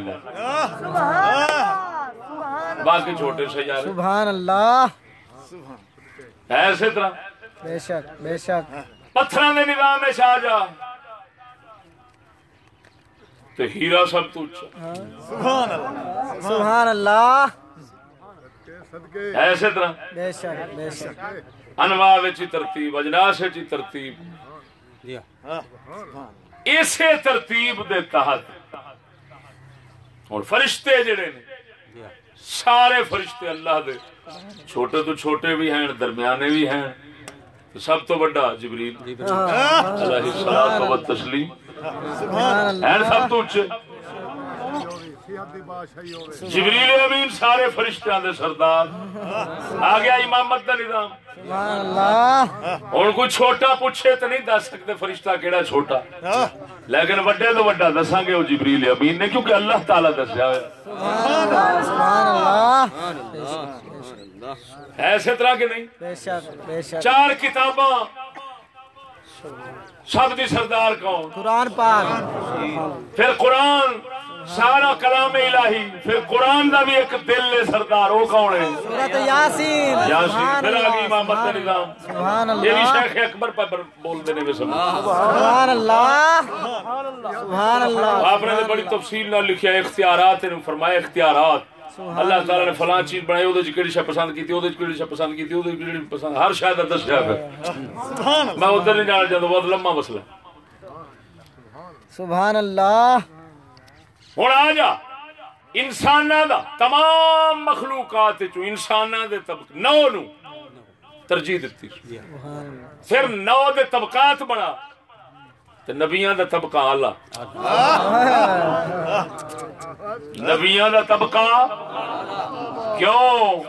S1: باقی چھوٹے سیارے۔
S4: سبحان اللہ۔
S1: ایسے طرح۔
S4: بے شک بے شک۔
S1: پتھراں دے نظام میں شاہ جا تو ہیرا سب تو اچھا۔
S4: سبحان اللہ
S2: صدقے
S1: ایسے طرح۔
S4: بے شک بے شک۔
S1: انواع وچ ترتیب اجناس وچ ترتیب۔ اسی ترتیب دے تحت۔ اور فرشتے جڑے نے سارے فرشتے اللہ دے۔ چھوٹے تو چھوٹے بھی ہیں درمیانے بھی ہیں۔ سب تو بڑا جبریل۔ علیہ السلام و تسلیم
S4: اللہ۔
S1: ہیں سب تو اچھے
S2: سیادی بادشاہی ہوے
S1: جبریل امین سارے فرشتیاں دے سردار۔ آ گیا امامت دا نظام۔
S4: سبحان اللہ۔
S1: کوئی چھوٹا پوچھے تو نہیں دس سکتے فرشتہ کیڑا چھوٹا۔ لیکن وڈے تو وڈا دساں گے وہ جبریل امین نے کیونکہ اللہ تعالی دسیا ہوا
S4: سبحان اللہ۔
S1: ایسے طرح کے نہیں۔
S4: بے شک بے شک۔
S1: چار کتاباں۔ سب دی سردار کون؟
S4: قرآن پاک۔
S1: پھر قرآن۔ سارا کلام الہی پھر قرآن دا بھی ایک دل ہے سردار وہ کون ہے؟
S4: سورت یاسین۔
S1: یاسین
S4: سبحان
S1: پھر
S4: اللہ
S1: امامت کا
S4: سبحان
S1: نظام۔
S4: سبحان
S1: یہ بھی
S4: اللہ۔
S1: شیخ اکبر پر بول دینے میں سمجھ
S4: سبحان اللہ۔ سبحان اللہ۔
S1: آپ نے بڑی تفصیل نہ لکھیا اختیارات نے فرمایا اختیارات۔ اللہ تعالی نے فلاں چیز بنائی اودے وچ کیڑی شے پسند کیتی اودے وچ کیڑی شے پسند کیتی اودے وچ کیڑی پسند۔ ہر شے دا دسیا ہے میں ادھر نہیں جانا چاہتا بہت لمبا مسئلہ
S4: سبحان اللہ۔
S1: ہن آ جا انساناں دا تمام مخلوقات چوں انساناں دے طبق نو نو ترجیح دتی پھر نو دے طبقات بنا تے نبیاں دا طبقہ اعلی نبیاں دا طبقہ کیوں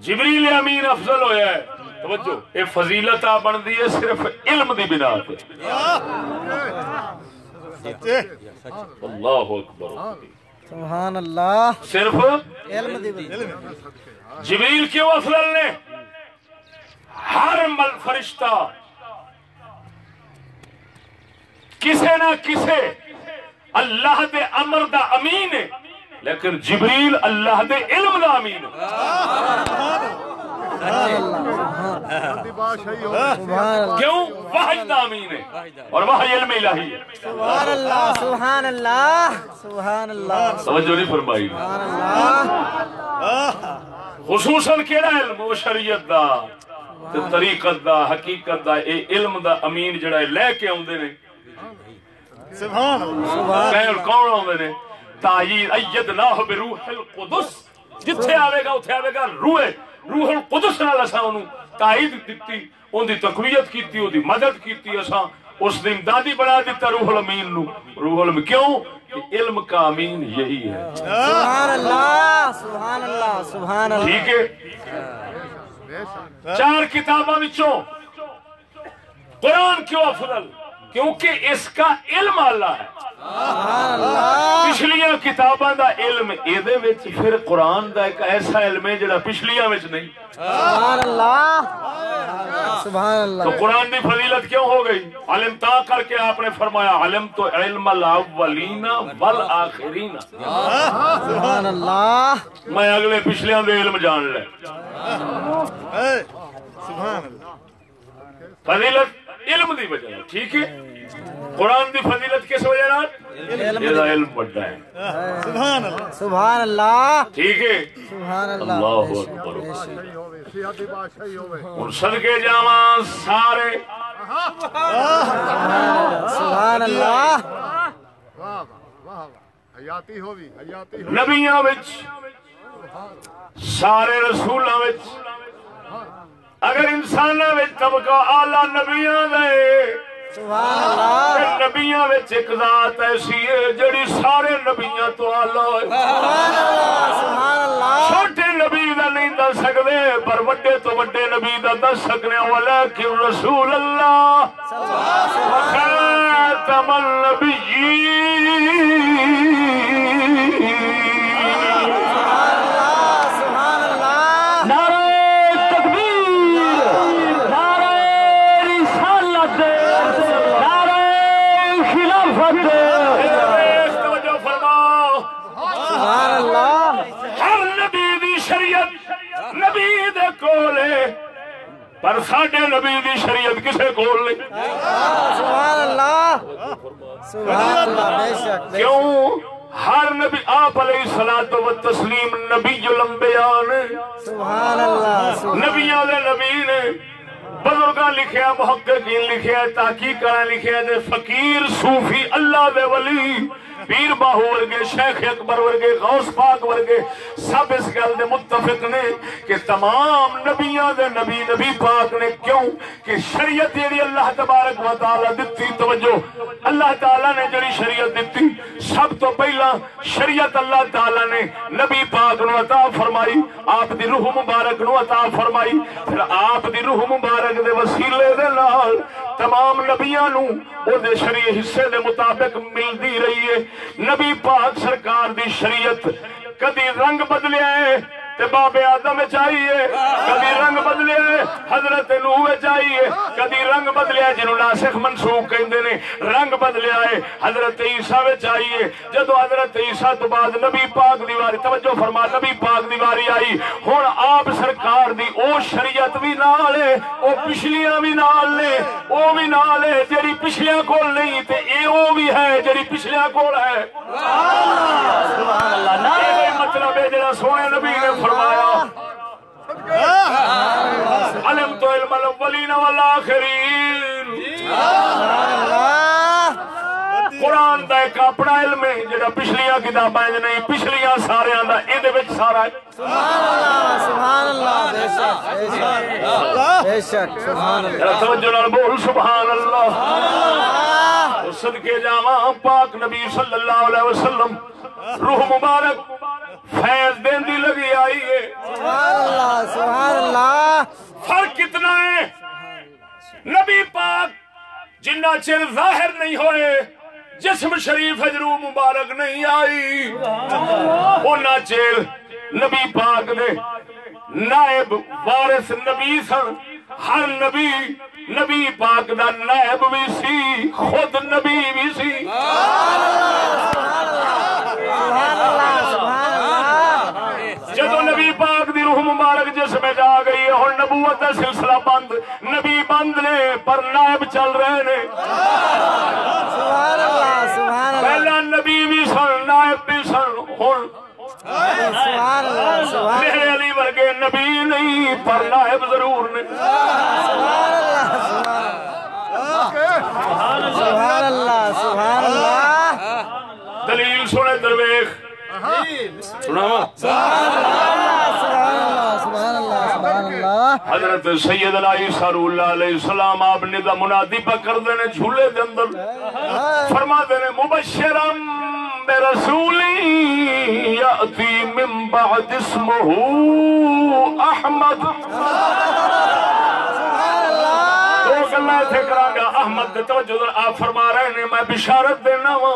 S1: جبریل امین افضل ہویا ہے توجہ یہ فضیلت آ بندی ہے صرف علم دی بنا اللہ اکبر۔
S4: سبحان اللہ۔
S1: صرف
S4: علم دی
S1: جبریل کیوں افضل نے ہر مل فرشتہ کسے نہ کسے اللہ دے امر دا امین ہے لیکن جبریل اللہ دے علم دا امین ہے۔
S2: سبحان
S4: سبحان
S1: کیوں؟ دا امین ہے اور وحی علم الہی ہے.
S4: سبحان اللہ سبحان اللہ سبحان اللہ.
S1: توجہ نہیں فرمائی.
S4: سبحان اللہ.
S1: خصوصاً کیڑا علم؟ وہ شریعت دا تے طریقت دا حقیقت دا اے علم دا امین جڑا ہے لے کے آوندے نے.
S2: سبحان اللہ.
S1: کہن کون آوندے نے؟ تائید ایدناہ بروح القدس. جتھے آوے گا اتھے آوے گا روح روح القدس نال اساں اونوں تائید دتی اون دی تقویت کیتی اون دی مدد کیتی اساں اس نے امدادی بنا دیتا روح الامین نو روح الامین کیوں؟ کہ علم کا امین یہی ہے۔
S4: سبحان اللہ سبحان اللہ سبحان اللہ۔
S1: ٹھیک ہے؟ چار کتاباں وچوں قرآن کیوں افضل؟ کیونکہ اس کا علم اللہ ہے۔ پچھلیاں کتاباں دا علم ایدے وچ پھر قرآن دا ایک ایسا علم ہے جڑا پچھلیاں وچ نہیں۔
S4: سبحان اللہ۔ سبحان
S1: تو
S4: اللہ
S1: قرآن دی فضیلت کیوں ہو گئی؟ علم تا کر کے آپ نے فرمایا علم تو علم الاولین والآخرین۔
S4: سبحان اللہ۔
S1: میں اگلے پچھلیاں دے علم جان لے۔
S2: سبحان اللہ۔
S1: فضیلت علم دی وجہ ٹھیک ہے؟ قرآن دی فضیلت کس وجہ نال؟ یہ علم بڑا ہے۔
S2: سبحان اللہ۔
S4: سبحان اللہ
S1: ٹھیک ہے؟
S4: سبحان اللہ
S1: اللہ اکبر۔ ہن صدقے جاواں سارے۔
S4: سبحان اللہ
S2: واہ واہ واہ واہ حیاتی ہووی حیاتی ہووی
S1: نبیاں وچ سارے رسولاں وچ۔ اگر انساناں وچ طبقہ اعلی نبیاں دے
S4: سبحان
S1: نبیاں وچ ایک ذات ایسی ہے جڑی سارے نبیاں تو اعلی ہے۔
S4: سبحان اللہ سبحان اللہ۔
S1: چھوٹے نبی دا نہیں دس سکدے پر وڈے تو وڈے نبی دا دس سکنے ولیکن رسول اللہ۔ خاتم النبیین۔ پر ساڈے نبی دی شریعت کسے کول نہیں۔
S4: سبحان اللہ سبحان اللہ بے شک۔
S1: کیوں ہر نبی آپ علیہ الصلوۃ و تسلیم نبی الانبیاء نے
S4: سبحان اللہ
S1: نبیاں دے نبی نے بزرگاں لکھیا محققین لکھیا تحقیق لکھیا دے فقیر صوفی اللہ دے ولی پیر باہو ورگے، شیخ اکبر ورگے، غوث پاک ورگے، سب اس گل دے متفق نے کہ تمام نبیاں دے نبی نبی پاک نے کیوں کہ شریعت جڑی اللہ تبارک و تعالی دتی، توجہ، اللہ تعالی نے جڑی شریعت دتی، سب تو پہلا شریعت اللہ تعالی نے نبی پاک نو عطا فرمائی، آپ دی روح مبارک نو عطا فرمائی، پھر آپ دی روح مبارک دے وسیلے دے نال تمام نبیاں نو او دے شریع حصے دے مطابق ملدی رہی ہے۔ نبی پاک سرکار دی شریعت کدی رنگ بدلیا ہے؟ تے بابے آدم چاہیے۔ کبھی رنگ بدلے حضرت نوح چاہیے۔ کبھی رنگ بدلیا جنہوں ناسخ منسوخ کہندے نے رنگ بدلیا ہے۔ حضرت عیسیٰ وچ آئیے جدو حضرت عیسیٰ تو بعد نبی پاک دیواری توجہ فرما نبی پاک دیواری آئی۔ ہن آپ سرکار دی او شریعت بھی نال ہے او پچھلیاں بھی نال نے او بھی نال ہے جڑی پچھلیاں کول نہیں تے اے او بھی ہے جڑی پچھلیاں کول ہے۔ یہ مطلب ہے جڑا سونے نبی نے فرمایا، علم تو علم الاولین والآخرین۔ قرآن دا ایک اپنا علم ہے، جڑا پچھلیاں کتاباں وچ نہیں، پچھلیاں ساریاں دا ایں وچ سارا ہے۔
S4: سبحان اللہ بے شک بے شک بے شک سبحان اللہ
S1: ذرا توجہ نال بول سبحان اللہ سبحان اللہ صدقے جاواں پاک نبی صلی اللہ علیہ وسلم، روح مبارک۔ فیض دیندی لگی آئی ہے۔
S4: سبحان اللہ سبحان اللہ۔
S1: فرق کتنا ہے۔ نبی پاک جنہ چر ظاہر نہیں ہوئے جسم شریف حجرو مبارک نہیں آئی۔ اونا چر نبی پاک نے نائب وارث نبی سن۔ ہر نبی نبی پاک دا نائب بھی سی خود نبی بھی سی۔ جدو نبی پاک دی روح مبارک جس میں جا گئی ہے ہن نبوت دا سلسلہ بند۔ نبی بند نے پر نائب چل رہے نے۔
S4: سبحان اللہ سبحان اللہ۔
S1: پہلا نبی بھی سن نائب بھی سن ہن میرے علی ورگے نبی نہیں پر نائب ضرور نے
S4: سبحان اللہ سبحان اللہ۔
S1: دلیل سنے درویش۔ سناوا
S4: سبحان اللہ سبحان اللہ سبحان اللہ
S1: حضرت سید علی سارو اللہ علیہ السلام آپ نے دا منادی پکڑ کر دینے جھولے دے اندر۔ فرما دینے، مبشرم برسولی یأتی من بعد اسمه احمد۔ اتنے کرانگا احمد دے توجہ در آپ فرما رہے نے میں بشارت دینا وا۔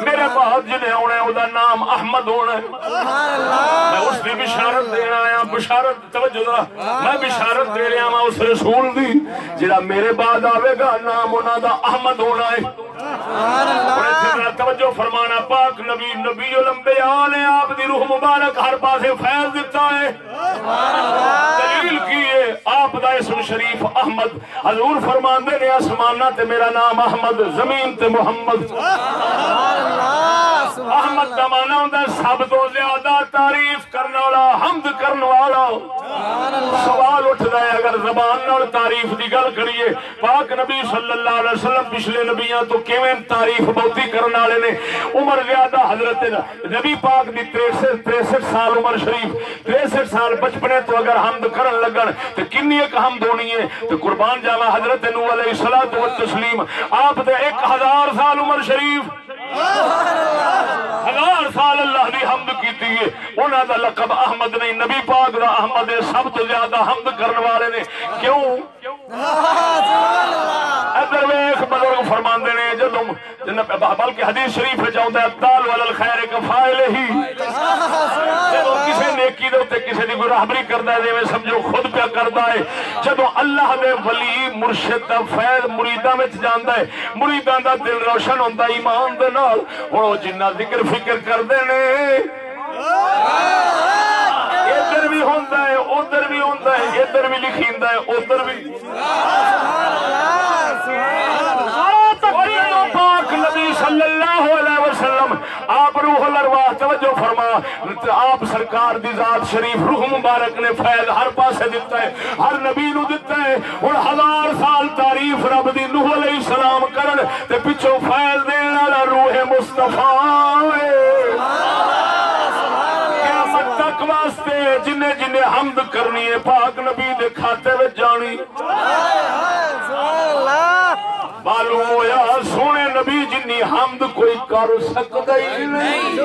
S1: میرے بعد جنہیں ہونے او دا نام احمد ہونا ہے۔ میں اس دی بشارت دینا آیا بشارت توجہ ذرا میں بشارت دے رہا ہوں اس رسول دی۔ جڑا میرے بعد آوے گا نام انہاں دا احمد ہونا ہے۔ توجہ فرمانا پاک نبی نبی الانبیاء نے آپ دی روح مبارک ہر پاسے فیض دیتا ہے۔ دلیل کی ہے آپ دا اسم شریف احمد۔ حضور فرماندے نے آسمانہ تے میرا نام احمد زمین تے محمد۔ احمد دا مانا ہوندا سب تو زیادہ تعریف کرنے والا حمد کرنے والا۔ سوال اٹھدا ہے اگر زبان نال تعریف دی گل کریے۔ پاک نبی صلی اللہ علیہ وسلم پچھلے نبیاں تو کیویں تعریف بہتی کرنے والے نے؟ عمر زیادہ حضرت نبی پاک دی 63 63 سال عمر شریف 63 سال بچپنے تو اگر حمد کرن لگن تے کنی ایک حمد ہونی ہے؟ تے قربان جاواں حضرت نوح علیہ الصلوۃ والتسلیم، آپ دے 1000 سال عمر شریف۔ ہزار سال اللہ دی حمد کیتی ہے۔ انہاں دا لقب احمد نہیں، نبی پاک دا احمد ہے۔ سب تو زیادہ حمد کرنے والے نے۔ کیوں؟ ادھر ویکھ بزرگ فرماندے نے، جدوں جنب بلکہ حدیث شریف وچ آندا ہے تال وال الخير کفائل ہی۔ جدوں نیکی دے تے کسے دی کوئی راہبری کردا ہے، جویں سمجھو خود پیا کردا ہے۔ جدوں اللہ دے ولی مرشد دا فیض مریداں وچ جاندا ہے، مریداں دا دل روشن ہوندا ایمان دے نال، ہن او جنہ ذکر فکر کردے نے۔ ادھر بھی ہوندا ہے، ادھر بھی ہوندا ہے، ادھر بھی لکھیندا ہے، ادھر بھی۔ اور پاک نبی صلی اللہ علیہ وسلم آپ روح الارواح توجہ فرما آپ سرکار دی ذات شریف روح مبارک نے فیض ہر پاسے دیتا ہے ہر نبی نو دیتا ہے۔ اور ہزار سال تعریف رب دی نوح علیہ السلام کرن تے پچھو فیض دین والا روح مصطفیٰ قیامت تک واسطے جن جن حمد کرنی ہے پاک نبی دے کھاتے میں جانی۔ معلوم ہویا نبی جنی حمد کوئی کر سکتا ہی نہیں۔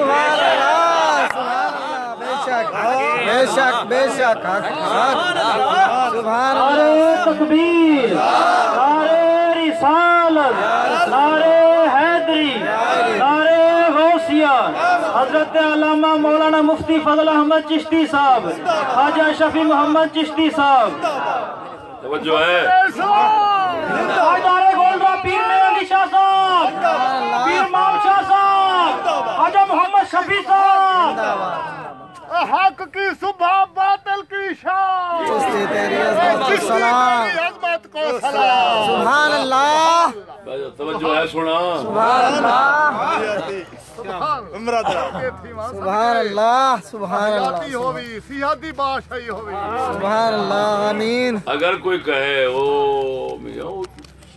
S4: بے شک بے شک بے شک سبحان اللہ۔
S5: تکبیر نعرے رسالت نعرے حیدری نعرے غوثیہ۔ حضرت علامہ مولانا مفتی فضل احمد چشتی صاحب خواجہ شفیع محمد چشتی صاحب۔
S1: توجہ ہے۔
S5: پیر میرا علی شاہ صاحب پیر مام شاہ صاحب خواجہ محمد شفیع صاحب۔
S2: حق کی صبح باطل کی شام
S4: چشتی تیری عظمت کو سلام۔
S2: عظمت کو سلام۔
S4: سبحان اللہ۔
S1: توجہ ہے سنا
S4: سبحان اللہ۔
S2: صدقے تھی ماں
S4: سبحان اللہ سبحان اللہ۔
S2: بادشاہی ہوئی۔
S4: سبحان اللہ آمین۔
S1: اگر کوئی کہے او میاں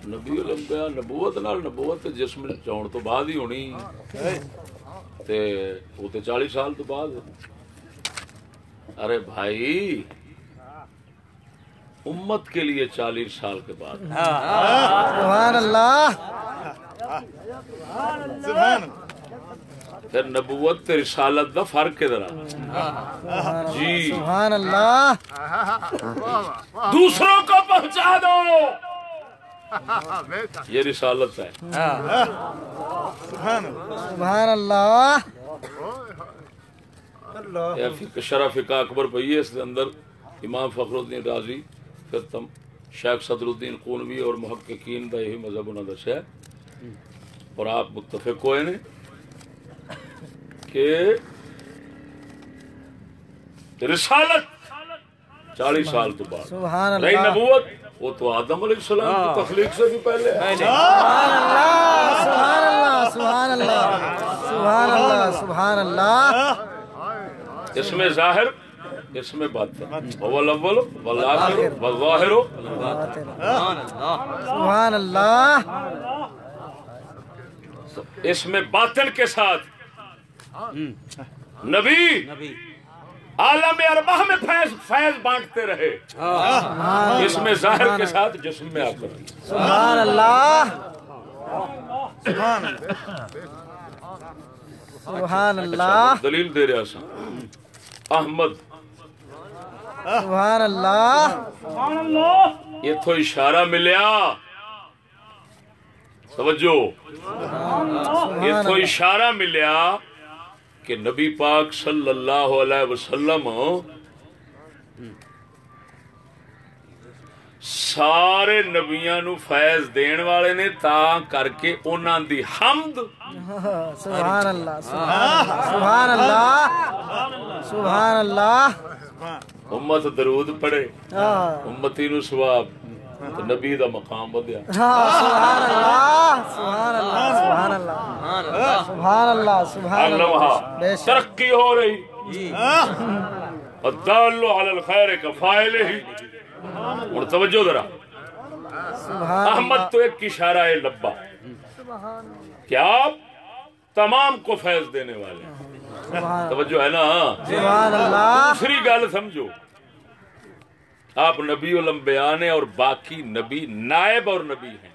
S1: نبی الانبیاء نبوت نال نبوت جسم چون تو بعد ہی ہونی۔ تے وہ تے 40 سال تو بعد۔ ارے بھائی امت کے لیے چالیس سال کے بعد۔
S4: سبحان اللہ۔
S1: پھر نبوت تے رسالت دا فرق کدھر جی۔
S4: سبحان اللہ
S1: دوسروں کو پہنچا دو۔ یہ رسالت ہے۔
S4: سبحان اللہ
S1: شرح فقہ اکبر ہے اس کے اندر امام فخر الدین رازی پھر تم شیخ صدر الدین قونوی اور محققین کا یہی مذہب انہوں نے دسیا۔ اور آپ متفق ہوئے نے۔ کہ رسالت چالیس سال تو بعد۔
S4: سبحان
S1: رہی نبوت وہ تو آدم علیہ السلام کی تخلیق سے بھی پہلے ہے۔
S4: سبحان اللہ سبحان اللہ سبحان اللہ سبحان اللہ سبحان اللہ۔
S1: اس میں ظاہر اس میں باطن۔ هو الاول والآخر والظاہر
S4: سبحان اللہ۔
S1: اس میں باطن کے ساتھ نبی! عالم اربع میں فیض فیض بانٹتے رہے۔ اس میں ظاہر کے ساتھ جسم میں آ کر
S4: سبحان اللہ۔ سبحان اللہ۔
S1: دلیل دے رہا سا۔ احمد۔
S4: سبحان اللہ۔
S5: سبحان اللہ۔
S1: یہ تو اشارہ ملیا۔ توجہ۔ یہ تو اشارہ ملیا۔ کہ نبی پاک صلی اللہ علیہ وسلم سارے نبیاں نو فیض دین والے نے تا کر کے انہاں دی حمد
S4: سبحان اللہ سبحان اللہ سبحان اللہ
S1: امت درود پڑھے
S4: ہاں۔
S1: امتی نو ثواب۔ نبی دا مقام ودیا
S4: ہاں سبحان اللہ سبحان اللہ سبحان اللہ سبحان اللہ۔ سبحان اللہ
S1: ترقی ہو رہی۔ الدال علی الخیر کفائل ہی۔ اور توجہ ذرا۔
S4: سبحان
S1: احمد تو ایک اشارہ ہے لبا۔ کہ آپ تمام کو فیض دینے والے ہیں۔ توجہ ہے نا؟
S4: سبحان اللہ۔
S1: دوسری گل سمجھو۔ آپ نبی الانبیاء نے اور باقی نبی نائب اور نبی ہیں۔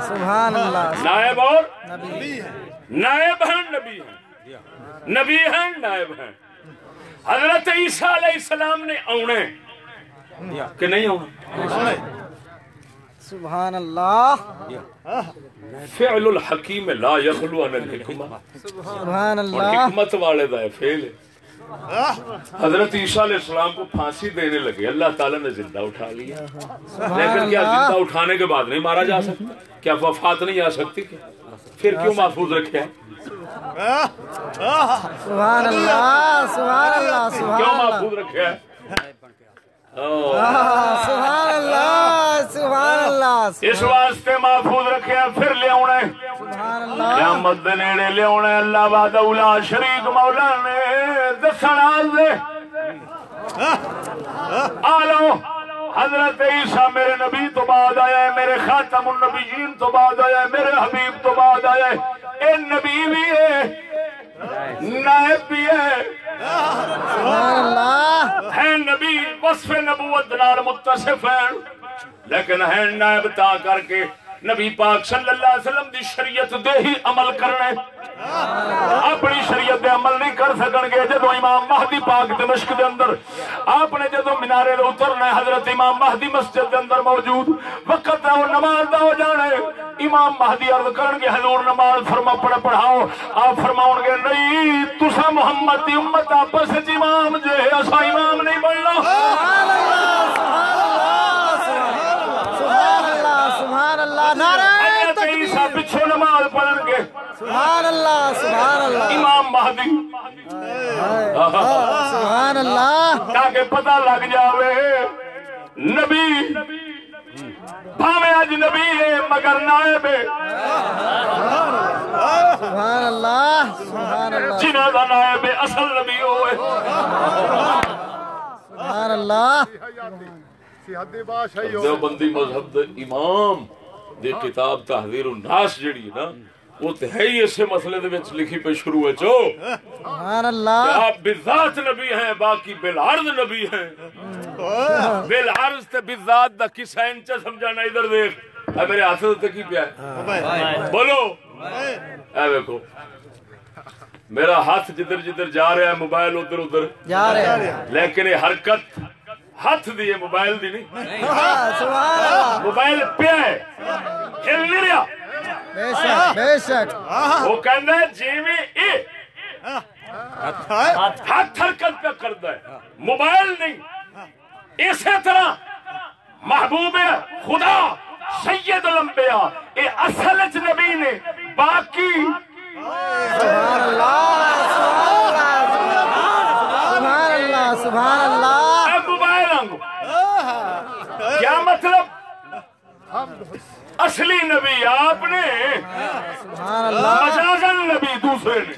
S4: سبحان اللہ
S1: نائب اور
S4: نبی
S1: نائب ہیں نبی ہیں۔ نبی ہیں نائب ہیں۔ حضرت عیسیٰ علیہ السلام نے اونے کہ نہیں اونا
S4: سبحان اللہ
S1: فعل الحکیم لا یخلو عن الحکمہ۔
S4: سبحان
S1: اور
S4: اللہ
S1: حکمت والے دا ہے فعل ہے۔ حضرت عیسیٰ علیہ السلام کو پھانسی دینے لگے۔ اللہ تعالیٰ نے زندہ اٹھا لیا۔ لیکن کیا زندہ اٹھانے کے بعد نہیں مارا جا سکتا؟ کیا وفات نہیں آ سکتی؟ کیا پھر کیوں محفوظ رکھے؟
S4: سبحان اللہ سبحان اللہ
S1: کیوں محفوظ رکھے؟
S4: سبحان اللہ سبحان اللہ
S1: اس واسطے محفوظ رکھے ہیں پھر لے آنے
S4: سبحان اللہ۔
S1: قیامت دے نیڑے لے آنے اللہ باد اولا شریک مولا نے دسنا دے۔ آلو حضرت عیسیٰ میرے نبی تو بعد آیا ہے میرے خاتم النبیین تو بعد آیا ہے میرے حبیب تو بعد آیا ہے۔ اے نبی بھی ہے نائب بھی ہے۔
S4: سبحان اللہ۔
S1: ہے نبی وصف نبوت نال متصف ہیں۔ لیکن ہیں نائب تا کر کے نبی پاک صلی اللہ علیہ وسلم دی شریعت دے ہی عمل کرنے اپنی شریعت دے عمل نہیں کر سکن گے جدو امام مہدی پاک دمشق دے اندر۔ آپ نے جدو منارے دے اترنا حضرت امام مہدی مسجد دے اندر موجود۔ وقت ہے وہ نماز دا ہو جانا ہے۔ امام مہدی عرض کرن گے، حضور نماز فرما، پڑھ، پڑھاؤ۔ آپ فرماؤں گے، نہیں تسا محمد دی امت آپس امام جے اسا امام نہیں بننا۔
S4: سبحان
S1: عیسیٰ پچھو نماز پڑھن گے۔
S4: سبحان اللہ سبحان اللہ۔
S1: امام مہدی۔
S4: سبحان اللہ
S1: تاکہ پتہ لگ جاوے نبی بھاوے اج نبی ہے مگر نائب ہے۔
S4: سبحان اللہ سبحان اللہ۔
S1: جنہ دا نائب ہے اصل نبی ہوئے
S4: سبحان اللہ۔
S2: سیادی بادشاہی ہو۔
S1: دیوبندی مذہب دے امام۔ دی کتاب تحذیر الناس جڑی ہے نا وہ تے ہے ہی اسے مسئلے دے وچ لکھی پہ شروع ہے جو۔
S4: سبحان اللہ۔
S1: کہ آپ بذات نبی ہیں باقی بالعرض نبی ہیں۔ بالعرض تے بذات دا کس انچ سمجھانا ادھر دیکھ اے میرے ہاتھ تے کی پیا؟ ہے بولو۔ اے دیکھو میرا ہاتھ جدھر جدھر جا رہا ہے موبائل ادھر ادھر۔
S4: جا رہے ہیں
S1: لیکن یہ حرکت ہاتھ دی ہے موبائل دی نہیں۔
S4: ہاں، سبحان اللہ۔
S1: موبائل پیا ہے۔ ہل نہیں رہا۔
S4: بے شک بے شک۔
S1: وہ کہنا ہے جی میں اے ہاتھ حرکت پہ کرتا ہے۔ موبائل نہیں۔ اسی طرح محبوب خدا سید الانبیاء اے اصل چ نبی نے باقی۔
S4: سبحان اللہ سبحان اللہ سبحان اللہ
S1: اے موبائل انگو کیا مطلب اصلی نبی آپ نے
S4: سبحان اللہ۔
S1: مجازن نبی دوسرے نے۔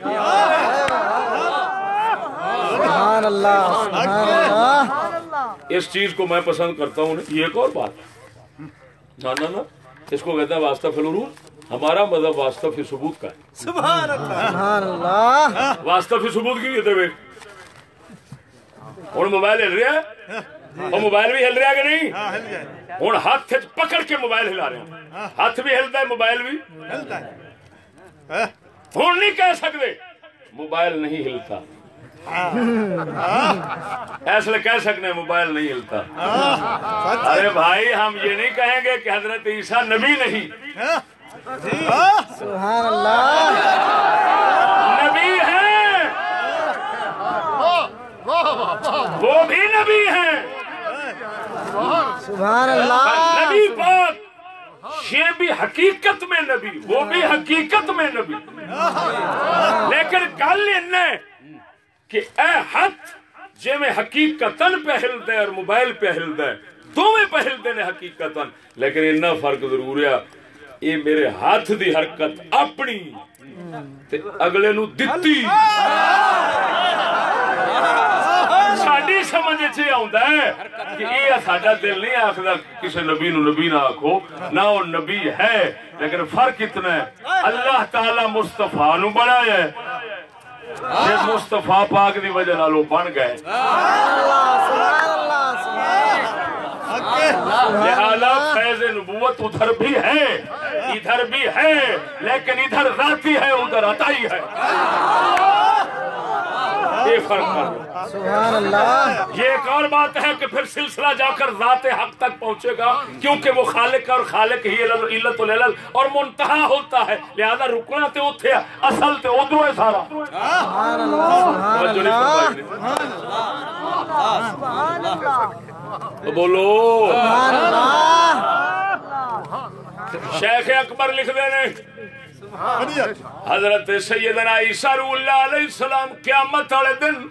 S4: سبحان اللہ سبحان اللہ۔
S1: اس چیز کو میں پسند کرتا ہوں یہ ایک اور بات۔ نہ نہ اس کو کہتے ہیں واسطہ فی العروض ہمارا مذہب واسطہ فی ثبوت کا ہے۔
S4: سبحان اللہ۔
S1: واسطہ فی ثبوت کیوں کہتے ہوئے ہوں موبائل ہل رہا ہے۔ اور موبائل بھی ہل رہا ہے کہ نہیں؟ ہوں ہاتھ وچ پکڑ کے موبائل ہلا رہے ہیں۔ ہاتھ بھی ہلتا ہے موبائل بھی۔ ہوں نہیں کہہ سکتے۔ موبائل نہیں ہلتا۔ ایسے کہہ سکتے ہیں موبائل نہیں ہلتا۔ ارے بھائی ہم یہ نہیں کہیں گے کہ حضرت عیسیٰ نبی نہیں۔
S4: سبحان اللہ
S1: نبی ہیں وہ بھی نبی ہیں
S4: سبحان اللہ
S1: نبی پاک یہ بھی حقیقت میں نبی، وہ بھی حقیقت میں نبی۔ لیکن گل ان کہ اے ہاتھ جی میں حقیقت پہ ہلدا ہے اور موبائل پہ ہلدا ہے دونوں پہ ہلدے نے حقیقت لیکن اتنا فرق ضرور ہے، یہ میرے ہاتھ دی حرکت اپنی تے اگلے نو دتی۔ سمجھ چ آਉਂਦਾ ہے کہ یہ ساڈا دل نہیں آکھدا کسی نبی نو نبی نہ آکھو نہ وہ نبی ہے لیکن فرق اتنا ہے اللہ تعالی مصطفیٰ نو بنایا ہے تے مصطفیٰ پاک دی وجہ نال بن گئے
S4: سبحان اللہ سبحان
S1: لہذا فیض نبوت ادھر بھی ہے ادھر بھی ہے لیکن ادھر ذاتی ہے ادھر عطائی ہے یہ فرق کر
S4: سبحان اللہ۔
S1: یہ ایک اور بات ہے کہ پھر سلسلہ جا کر ذات حق تک پہنچے گا کیونکہ وہ خالق اور خالق ہی علت العلل اور منتہا ہوتا ہے۔ لہذا رکنا تے اوتھے اصل تے ادھر ہے سارا۔
S4: سبحان اللہ سبحان اللہ۔
S1: بولو۔
S4: سبحان اللہ۔
S1: شیخ اکبر لکھ دے نے۔ حضرت سیدنا عیسیٰ روح اللہ علیہ السلام قیامت والے دن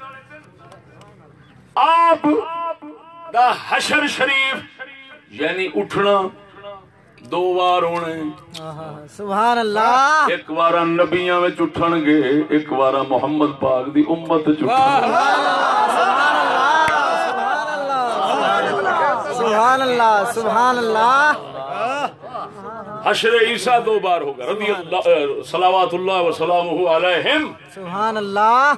S1: آپ دا حشر شریف یعنی اٹھنا دو بار ہونے
S4: سبحان اللہ۔
S1: ایک بار نبیاں وچ اٹھن گے ایک بار محمد پاک دی امت وچ اٹھن گے۔
S4: سبحان اللہ سبحان اللہ۔
S1: حشر عیسیٰ دو بار ہوگا رضی اللہ صلوات اللہ وسلامہ علیہم.
S4: سبحان اللہ.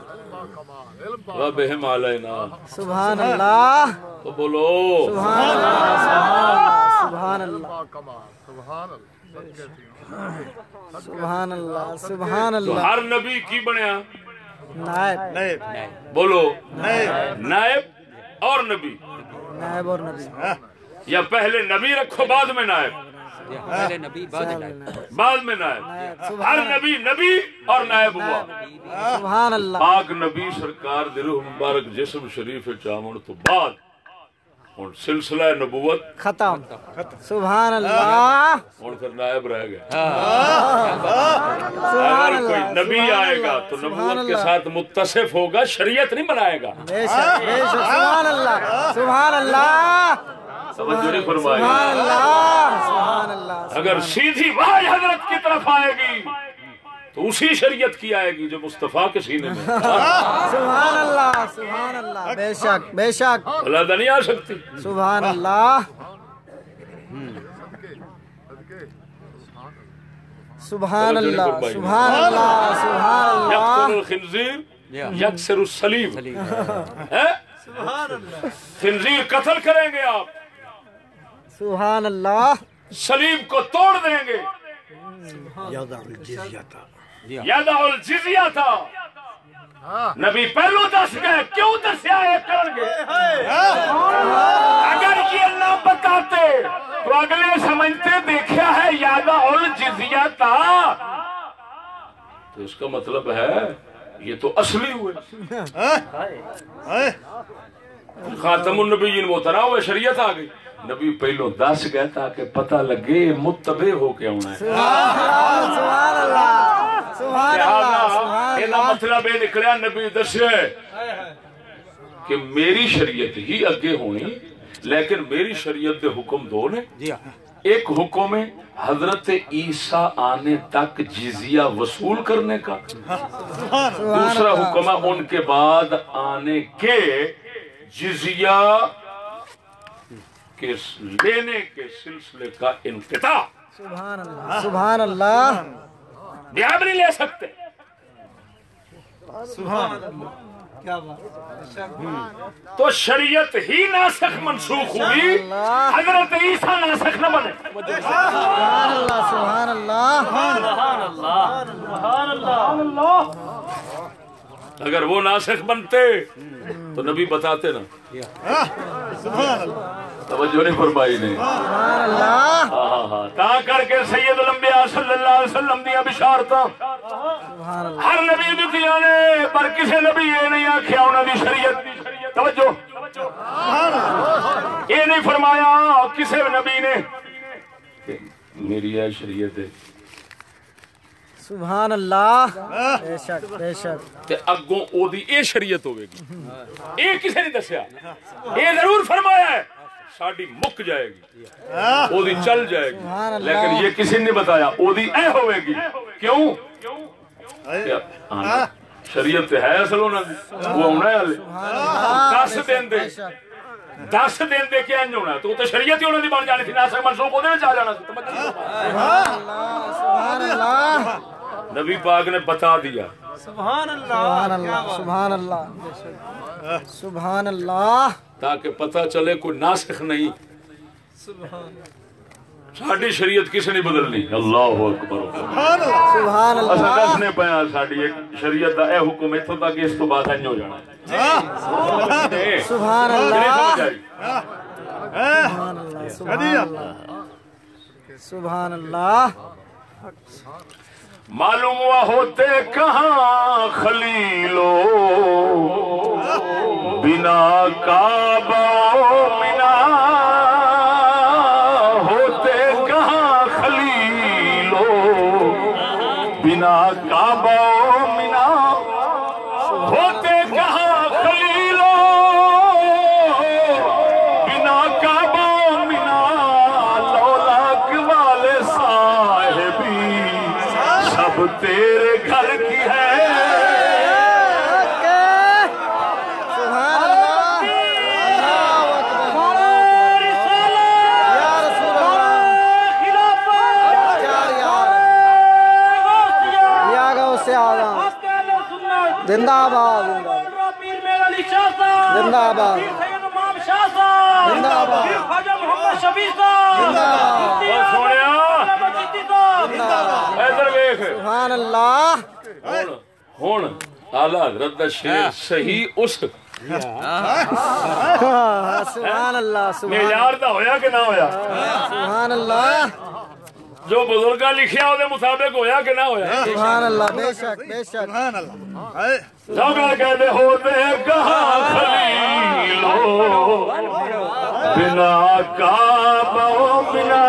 S1: وبہم علینا.
S4: سبحان اللہ.
S1: تو بولو.
S4: سبحان اللہ. سبحان اللہ.
S2: کمال سبحان اللہ.
S4: سبحان اللہ سبحان
S1: تو
S4: اللہ.
S1: ہر نبی کی بنیا؟
S4: نائب.
S1: بولو. نائب اور نبی.
S4: نائب اور نبی.
S1: یا پہلے نبی رکھو بعد میں نائب.
S3: پہلے نبی بعد
S1: میں نائب ہر نبی نبی اور نائب ہوا۔
S4: سبحان اللہ.
S1: پاک نبی سرکار روح مبارک جسم شریف چامن تو بعد ہوں سلسلہ نبوت
S4: ختم۔ سبحان اللہ۔
S1: ہوں پھر نائب رہ گیا
S4: سبحان
S1: اگر کوئی نبی آئے گا تو نبوت کے ساتھ متصف ہوگا شریعت نہیں بنائے گا۔
S4: بے شک بے شک سبحان اللہ سبحان اللہ۔ سبحان اللہ سبحان اللہ
S1: اگر سیدھی واج حضرت کی طرف آئے گی تو اسی شریعت کی آئے گی جو مصطفیٰ کے سینے میں۔ [laughs]
S4: سبحان اللہ سبحان اللہ بے شک بے شک۔
S1: علیحدہ نہیں آ سکتی۔
S4: سبحان اللہ سبحان اللہ سبحان اللہ سبحان اللہ
S1: الخنزیر یکسر السلیم۔ ہے؟ خنزیر قتل کریں گے آپ۔
S4: سبحان اللہ
S1: سلیم کو توڑ دیں گے۔
S6: یادہ الجزیہ تھا
S1: یادا الجزیہ تھا۔ نبی پہلو دس گئے کیوں دسیا یہ کرن گے؟ اگر یہ نہ بتاتے تو اگلے سمجھتے دیکھا ہے یادا الجزیہ تھا۔ تو اس کا مطلب ہے یہ تو اصلی ہوئے۔ خاتم النبیین وہ طرح ہوئے شریعت آ گئی۔ نبی پہلو دس گئے تاکہ پتہ لگے متبع ہو کے آنا ہے۔
S4: سبحان اللہ سبحان اللہ سبحان اللہ
S1: مطلب یہ نکلیا نبی دسے کہ میری شریعت ہی اگے ہونی لیکن میری شریعت دے حکم دو نے۔
S3: جی ہاں۔
S1: ایک حکم ہے حضرت عیسیٰ آنے تک جزیہ وصول کرنے کا۔ دوسرا حکم ہے ان کے بعد آنے کے جزیہ کے لینے کے سلسلے کا انقطاع۔
S4: سبحان اللہ سبحان اللہ۔
S1: آپ نہیں لے سکتے۔
S4: کیا بات۔
S1: تو شریعت ہی ناسخ منسوخ ہوئی حضرت عیسیٰ ناسخ نہ بنے۔
S4: سبحان اللہ۔ سبحان اللہ۔
S1: اگر وہ ناسخ بنتے تو نبی بتاتے نا۔ توجہ نہیں فرمائی نے۔ تا کر کے سید الانبیاء صلی اللہ علیہ وسلم دیا بشارتاں۔
S4: سبحان اللہ
S1: ہر نبی دتیاں نے پر کسی نبی یہ نہیں آخیا انہوں نے شریعت۔ توجہ۔ یہ نہیں فرمایا کسی نبی نے میری ہے شریعت ہے۔
S4: سبحان اللہ۔ بے شک بے شک۔
S1: تے اگوں او دی اے شریعت ہوے گی اے کسے نہیں دسیا؟ اے ضرور فرمایا ہے۔ ساڈی مک جائے گی۔ او دی چل جائے گی۔ لیکن یہ کسی نے بتایا۔ او دی اے ہوے گی کیوں؟ ہاں، شریعت تے ہے اصل انہاں دی۔ وہ ہونا ہے دس دن دے دس دن دے کے انج ہونا تو تے شریعت ہی انہاں دی بن جانی تھی۔ ناسخ منسوخ اودے وچ آ جانا۔
S4: سبحان اللہ۔ سبحان اللہ۔
S1: نبی پاک نے بتا دیا۔
S4: سبحان اللہ سبحان اللہ سبحان اللہ
S1: تاکہ پتہ چلے کوئی ناسخ نہیں۔ ساڈی شریعت کسی نہیں بدلنی؟ اللہ اکبر۔
S4: سبحان
S1: اصل
S4: اللہ۔
S1: دسنے پیا ساڈی ایک شریعت دا اے حکم اتوں تک اس تو بعد انج ہو جانا۔
S4: سبحان اللہ۔
S1: سمجھ آئی؟
S4: سبحان اللہ سبحان اللہ۔ سبحان اللہ۔
S1: معلوم ہوا ہوتے کہاں خلیلو؟ بنا کعبہ منا ادھر ویخ
S4: سبحان اللہ۔
S1: ہوں آلہ حضرت دا شیر صحیح اس۔
S4: سبحان اللہ سبحان
S1: معیار دا ہویا کہ نہ ہویا؟
S4: سبحان اللہ۔
S1: جو بزرگاں لکھیا او دے مطابق ہویا کہ نہ ہویا؟
S4: سبحان اللہ بے شک بے شک۔
S2: سبحان اللہ۔ ہائے۔
S1: جگہ کہتے ہوتے کہاں خلیلو۔ بنا کعبہ بنا۔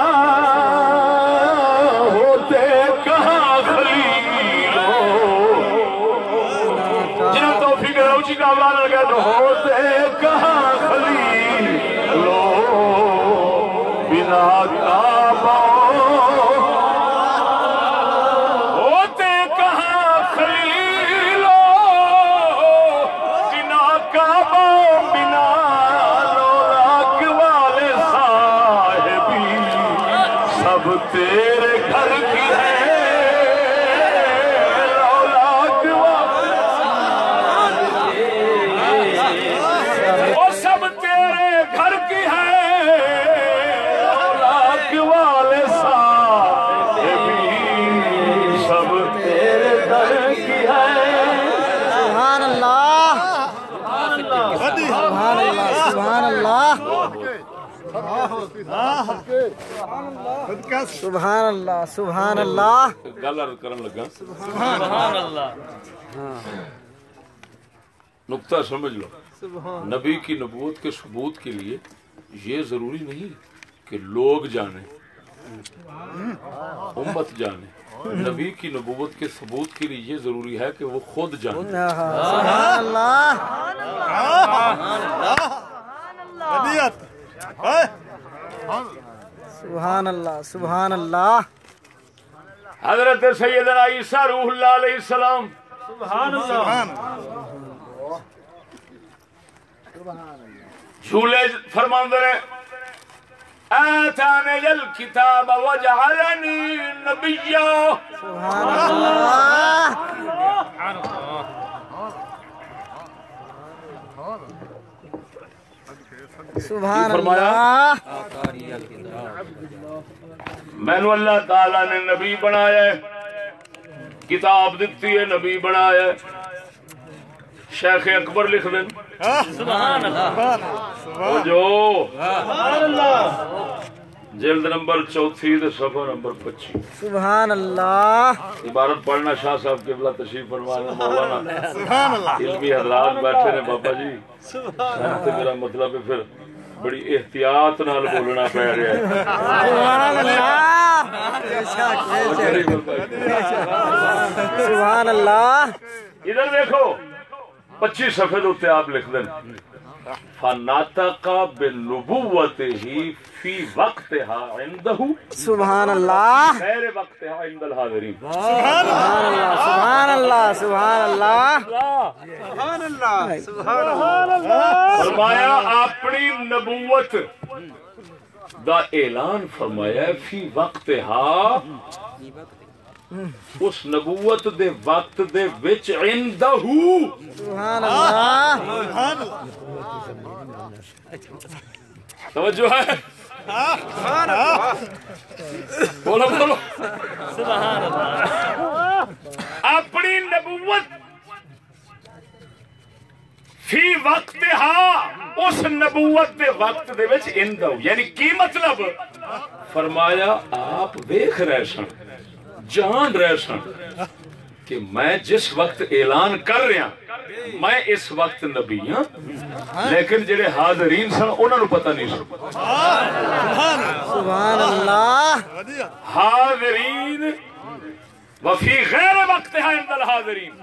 S4: سبحان اللہ سبحان اللہ
S1: گل عرض کرن لگا نقطہ سمجھ لو نبی کی نبوت کے ثبوت کے لیے یہ ضروری نہیں کہ لوگ جانے امت جانے نبی کی نبوت کے ثبوت کے لیے یہ ضروری ہے کہ وہ خود جانے
S4: سبحان اللہ سبحان اللہ سبحان اللہ
S1: حضرت سیدنا عیسیٰ روح اللہ علیہ السلام۔
S2: سبحان
S1: جھولے فرماندے نے آتانی الکتاب وجعلنی نبیا۔
S4: سبحان اللہ سبحان
S1: فرمایا؟
S4: اللہ
S1: میں نو اللہ تعالی نے نبی بنایا ہے کتاب دیتی ہے نبی بنایا ہے۔ شیخ اکبر لکھ دیں۔ وہ جو جلد نمبر چوتھی دے صفحہ نمبر پچی
S4: سبحان اللہ۔
S1: عبارت پڑھنا شاہ صاحب کے بلا تشریف فرمانا مولانا۔
S2: سبحان اللہ۔
S1: علمی حضرات بیٹھے نے بابا جی۔ میرا مطلب ہے پھر بڑی احتیاط نال بولنا پہ رہا ہے ادھر دیکھو پچیس صفحے دے آپ لکھ دیں فناتقا بالنبوت ہی فی وقتها عنده
S4: سبحان اللہ.
S1: غیر وقتها عند الحاضرین.
S4: سبحان اللہ. سبحان اللہ
S2: سبحان اللہ
S1: فرمایا اپنی نبوت دا اعلان فرمایا فی وقتها اس نبوت دے وقت دے وچ عندہ
S4: سبحان اللہ
S2: سبحان
S1: توجہ ہے؟ سبحان اللہ بولو بولو۔ سبحان اللہ اپنی نبوت فی وقت ہا، اس نبوت دے وقت دے وچ اندو یعنی کی مطلب؟ فرمایا، آپ دیکھ رہے سن۔ جان رہے سن کہ میں جس وقت اعلان کر رہا میں اس وقت نبی ہاں لیکن جڑے حاضرین سن انہوں نے پتہ نہیں سن۔
S4: سبحان اللہ۔
S1: حاضرین وفی غیر وقت ہے عند الحاضرین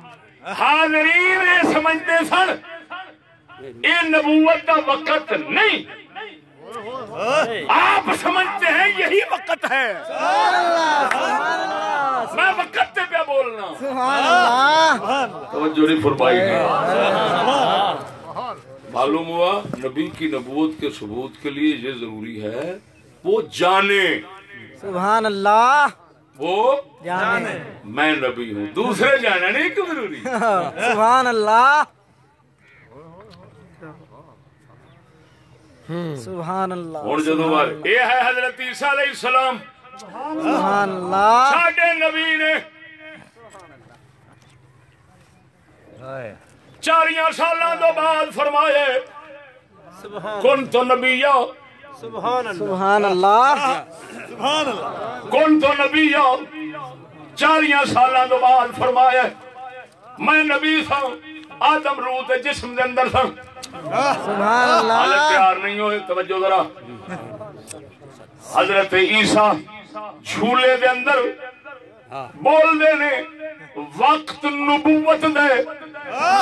S1: حاضرین یہ سمجھتے سن یہ نبوت کا وقت نہیں۔ آپ سمجھتے ہیں یہی وقت ہے۔ میں وقت پہ پہ بولنا توجہ نہیں فرمائی۔ معلوم ہوا نبی کی نبوت کے ثبوت کے لیے یہ ضروری ہے وہ جانے۔
S4: سبحان اللہ
S1: وہ
S4: جانے۔
S1: میں نبی ہوں۔ دوسرے جانا نہیں کیوں ضروری۔
S4: سبحان اللہ سبحان اللہ
S1: ہوں جدو یہ ہے حضرت عیسیٰ علیہ السلام۔
S4: سبحان اللہ۔
S1: ساڈے نبی نے چاریاں سالاں تو بعد فرمائے کن تو نبی
S4: سبحان اللہ۔
S1: کن تو نبی چاریاں سالاں تو بعد فرمایا میں نبی سا آدم روح تے جسم دے اندر سا
S4: سبحان اللہ۔
S1: تیار نہیں ہوئے توجہ ذرا۔ حضرت عیسیٰ جھولے دے اندر بول دے نے وقت نبوت دے۔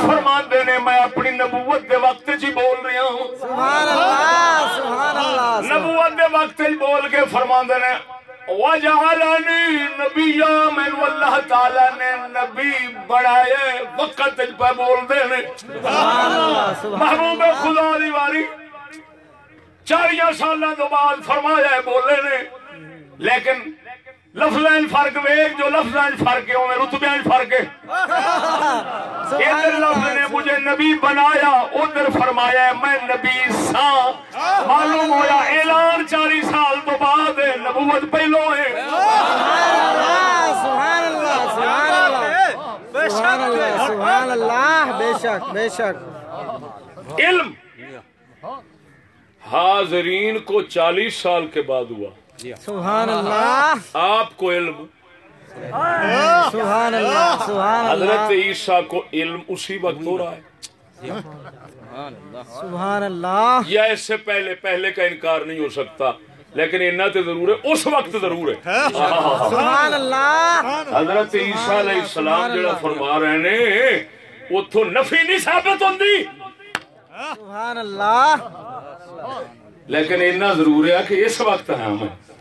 S1: فرما دے نے میں اپنی نبوت دے وقت جی بول رہا ہوں۔
S4: سبحان اللہ سبحان اللہ۔
S1: نبوت دے وقت جی بول کے فرما دے نے وجعلنی نبیا مینو اللہ تعالی نے نبی بنائے وقت جی پہ بول دے نے محبوب خدا دی واری۔ چاریاں سالاں تو بعد فرمایا ہے بولے نے لیکن لفظ فرق ویگ جو لفظ فرق ہے وہ رتبے فرق ہے۔ ادھر لفظ نے مجھے نبی بنایا ادھر فرمایا ہے میں نبی سا معلوم ہوا اعلان چالی سال تو بعد ہے نبوت پہلو ہے۔
S4: سبحان اللہ سبحان اللہ سبحان اللہ سبحان اللہ بے شک بے شک۔
S1: علم۔ حاضرین کو چالیس سال کے بعد ہوا۔
S4: سبحان اللہ۔
S1: آپ کو علم۔
S4: سبحان اللہ سبحان
S1: حضرت عیسیٰ کو علم اسی وقت ہو رہا ہے۔
S4: سبحان اللہ۔
S1: یا اس سے پہلے پہلے کا انکار نہیں ہو سکتا لیکن اتنا تو ضرور ہے اس وقت ضرور ہے۔
S4: سبحان اللہ۔
S1: حضرت عیسیٰ علیہ السلام جڑا فرما رہے نے اتو نفی نہیں ثابت ہوندی۔
S4: سبحان اللہ۔
S1: لیکن اتنا ضرور ہے کہ اس وقت ہے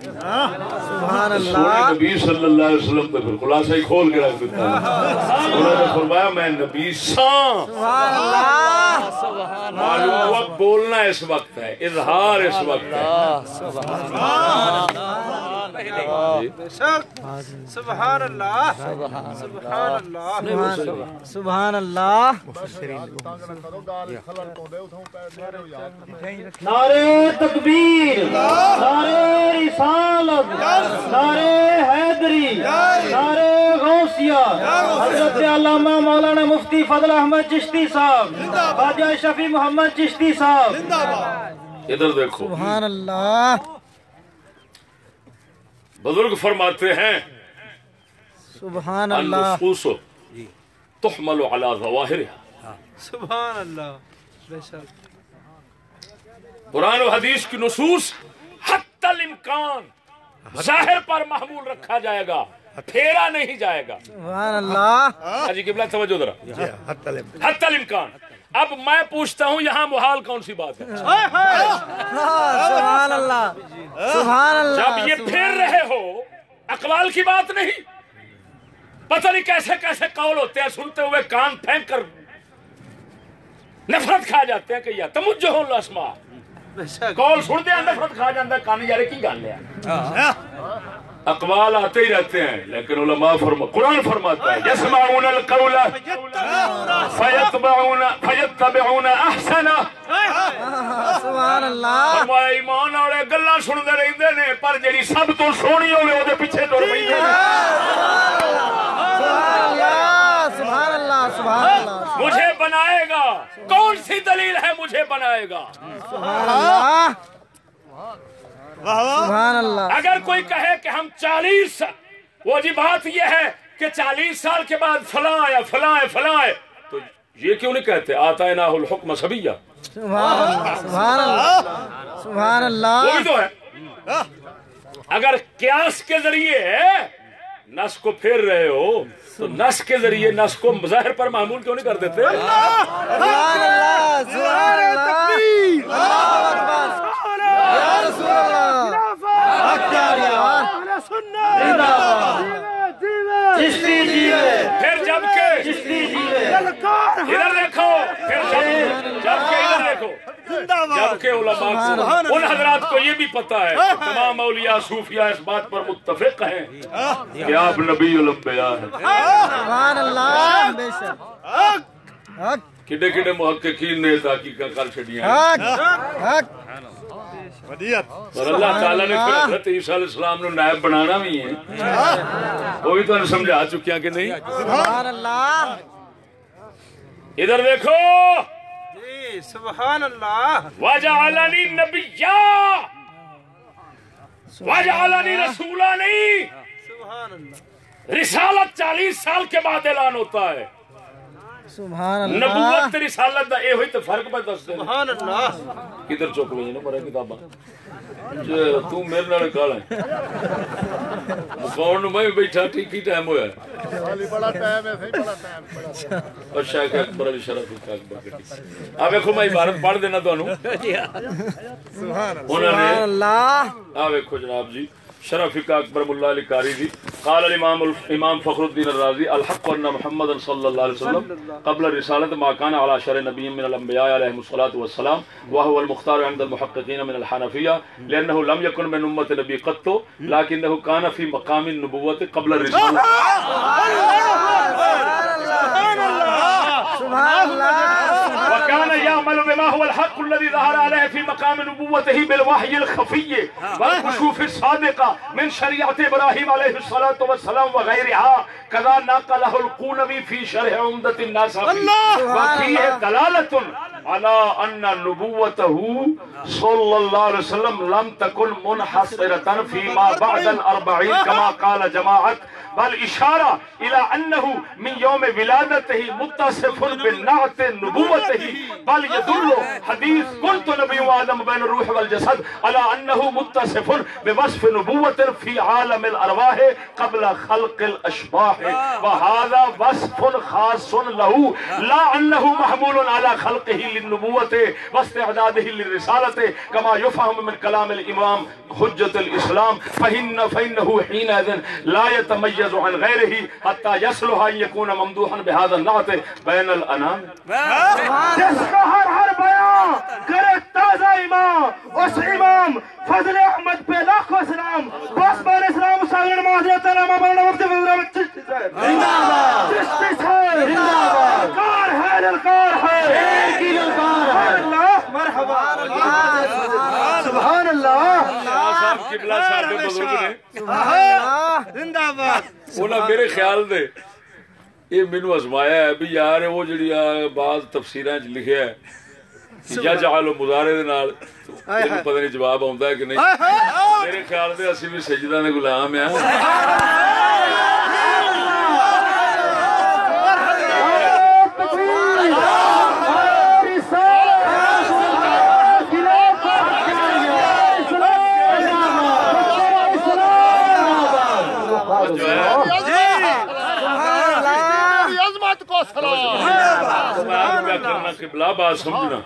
S4: سبحان اللہ
S1: نبی صلی اللہ علیہ وسلم پھر خلاصہ ہی کھول کے رکھ دیتا انہوں نے فرمایا، میں نبی ساں۔
S4: سبحان اللہ
S1: معلوم وقت بولنا اس وقت ہے، اظہار اس وقت ہے۔
S4: سبحان اللہ
S2: سبحان اللہ سبحان
S5: اللہ تکبیر، نعرہ نعرے حیدری نعرے غوثیہ حضرت علامہ مولانا مفتی فضل احمد چشتی صاحب خواجہ شفیع محمد چشتی صاحب۔
S1: ادھر دیکھو۔
S4: سبحان اللہ۔
S1: بزرگ فرماتے ہیں
S4: سبحان اللہ۔
S1: النصوص تحمل على ظواہرها۔
S3: سبحان اللہ۔ بے شک۔
S1: قرآن و حدیث کی نصوص حتی الامکان ظاہر پر محمول رکھا جائے گا پھیرا نہیں جائے گا۔
S4: سبحان اللہ۔
S1: حاجی قبلہ توجہ ذرا۔
S6: حتی الام-
S1: حتی الامکان اب میں پوچھتا ہوں یہاں محال کون سی بات ہے؟
S4: سبحان اللہ۔ سبحان اللہ
S1: جب یہ پھیر رہے ہو اقوال کی بات نہیں۔ پتہ نہیں کیسے کیسے قول ہوتے ہیں سنتے ہوئے کان پھینک کر نفرت کھا جاتے ہیں کہ یا تمجھو ہو قول سنتے ہیں نفرت کھا جاتا ہے کان یارے کی گل ہے اقوال آتے ہی رہتے ہیں لیکن علماء فرما قرآن فرماتا ہے یسمعون القول فیتبعون فیتبعون احسنہ
S4: سبحان اللہ
S1: فرمایا ایمان والے گلاں سنتے رہندے نے پر جڑی سب تو سونی ہوے اودے پیچھے ٹر پیندے نے
S4: سبحان اللہ سبحان اللہ سبحان اللہ
S1: بنائے گا؟ کون سی دلیل ہے مجھے بنائے گا؟
S4: سبحان اللہ۔
S1: اگر کوئی کہے کہ ہم چالیس وہ جی بات یہ ہے کہ چالیس سال کے بعد فلاں آیا فلاں فلاں تو یہ کیوں نہیں کہتے؟ آتا ہے ناہ الحکم سبیہ
S4: سبحان اللہ سبحان اللہ۔
S1: وہ بھی تو ہے۔ اگر قیاس کے ذریعے نس کو پھیر رہے ہو تو نس کے ذریعے نس کو ظاہر پر معمول کیوں نہیں کر دیتے؟
S4: اللہ اللہ اللہ اکبر یا رسول اللہ
S5: چشتی جیوے۔
S1: پھر جب کے۔
S5: چشتی جیوے۔
S1: ادھر دیکھو۔ پھر جب جبکہ ادھر دیکھو۔ جبکہ علماء کو۔ ان حضرات کو یہ بھی پتا ہے۔ کہ تمام اولیاء صوفیاء اس بات پر متفق ہیں کہ آپ نبی الانبیاء ہیں۔
S4: سبحان اللہ بے شک۔ حق۔
S1: کڈے کڈے محققین نے تحقیق کر چھڑیاں
S4: حق۔ حق۔
S1: اور اللہ تعالیٰ نے پھر حضرت عیسیٰ علیہ السلام نے نائب بنانا بھی ہے وہ بھی تو سمجھا چکیا کہ نہیں
S4: سبحان اللہ
S1: ادھر دیکھو
S3: جی سبحان اللہ
S1: وجعلنی نبیا وجعلنی رسولا نہیں
S3: سبحان اللہ
S1: رسالت چالیس سال کے بعد اعلان ہوتا ہے
S4: سبحان اللہ۔
S1: نبوت تے رسالت دا یہ ہوئی تو فرق پہ دس دے۔
S3: سبحان اللہ۔
S1: کدھر چک لیں نا مرے کتاباں؟ جے تو میرے نال کال ہے۔ مکان نو میں بیٹھا ٹھیک ہی ٹائم ہویا ہے۔
S2: بڑا ٹائم ہے صحیح بڑا ٹائم بڑا
S1: اور شیخ اکبر علی شرف اکبر گڈی آ ویکھو میں عبارت پڑھ دینا تانوں انہوں
S4: سبحان
S1: نے
S4: اللہ۔
S1: آ ویکھو جناب جی۔ شرف اکبر ملا علی قاری جی۔ قال الامام امام فخر الدین الرازی الحق ان محمد صلی اللہ علیہ وسلم قبل رسالت ما كان على شر نبي من الانبياء عليهم الصلاه والسلام وهو المختار عند المحققين من الحنفيه لانه لم يكن من امه نبي قط لكنه كان في مقام النبوه قبل الرساله
S4: سبحان اللہ
S1: وكان يعمل بما هو الحق الذي ظهر عليه في مقام نبوته بالوحي الخفي والكشوف الصادقة من شريعة إبراهيم عليه الصلاة والسلام وغيرها كذا نقله القونبي في شرح عمدة الناس وفيه دلالة على أن نبوته صلى الله عليه وسلم لم تكن منحصرة فيما بعد الأربعين كما قال جماعة بل إشارة إلى أنه من يوم ولادته متصف بالنعت نبوته بل يدل حديث كنت نبي وآدم بين الروح والجسد على أنه متصف بوصف نبوة في عالم الأرواح قبل خلق الأشباح وهذا وصف خاص له لا أنه محمول على خلقه للنبوة واستعداده للرسالة كما يفهم من كلام الإمام حجة الإسلام فإن فإنه حينئذ لا يتميز عن غيره حتى يصلح أن يكون ممدوحا بهذا النعت بين الأنام جس کا ہر ہر بیان کرے تازہ امام اس امام فضل احمد پہ لاکھوں سلام بس بار اسلام ساگر معذرت علامہ مولانا مفتی فضل احمد چشتی صاحب. چشتی صاحب کار ہے للکار ہے کی للکار ہے. اللہ مرحبا.
S4: سبحان اللہ.
S1: صاحب قبلہ صاحب کے بزرگ نے
S3: زندہ باد.
S1: انہاں میرے خیال دے یہ مینو ازمایا ہے بھی یار وہ جڑی بعض تفسیراں چ لکھیا ہے یا جعل مضارع دے نال پتہ نہیں جواب آਉਂਦਾ ہے کہ نہیں. میرے خیال دے اسی بھی سجدہ دے غلام ہیں۔
S2: تیری عظمت کو سلام
S1: میں آپ کیا کرنا قبلہ بات سمجھنا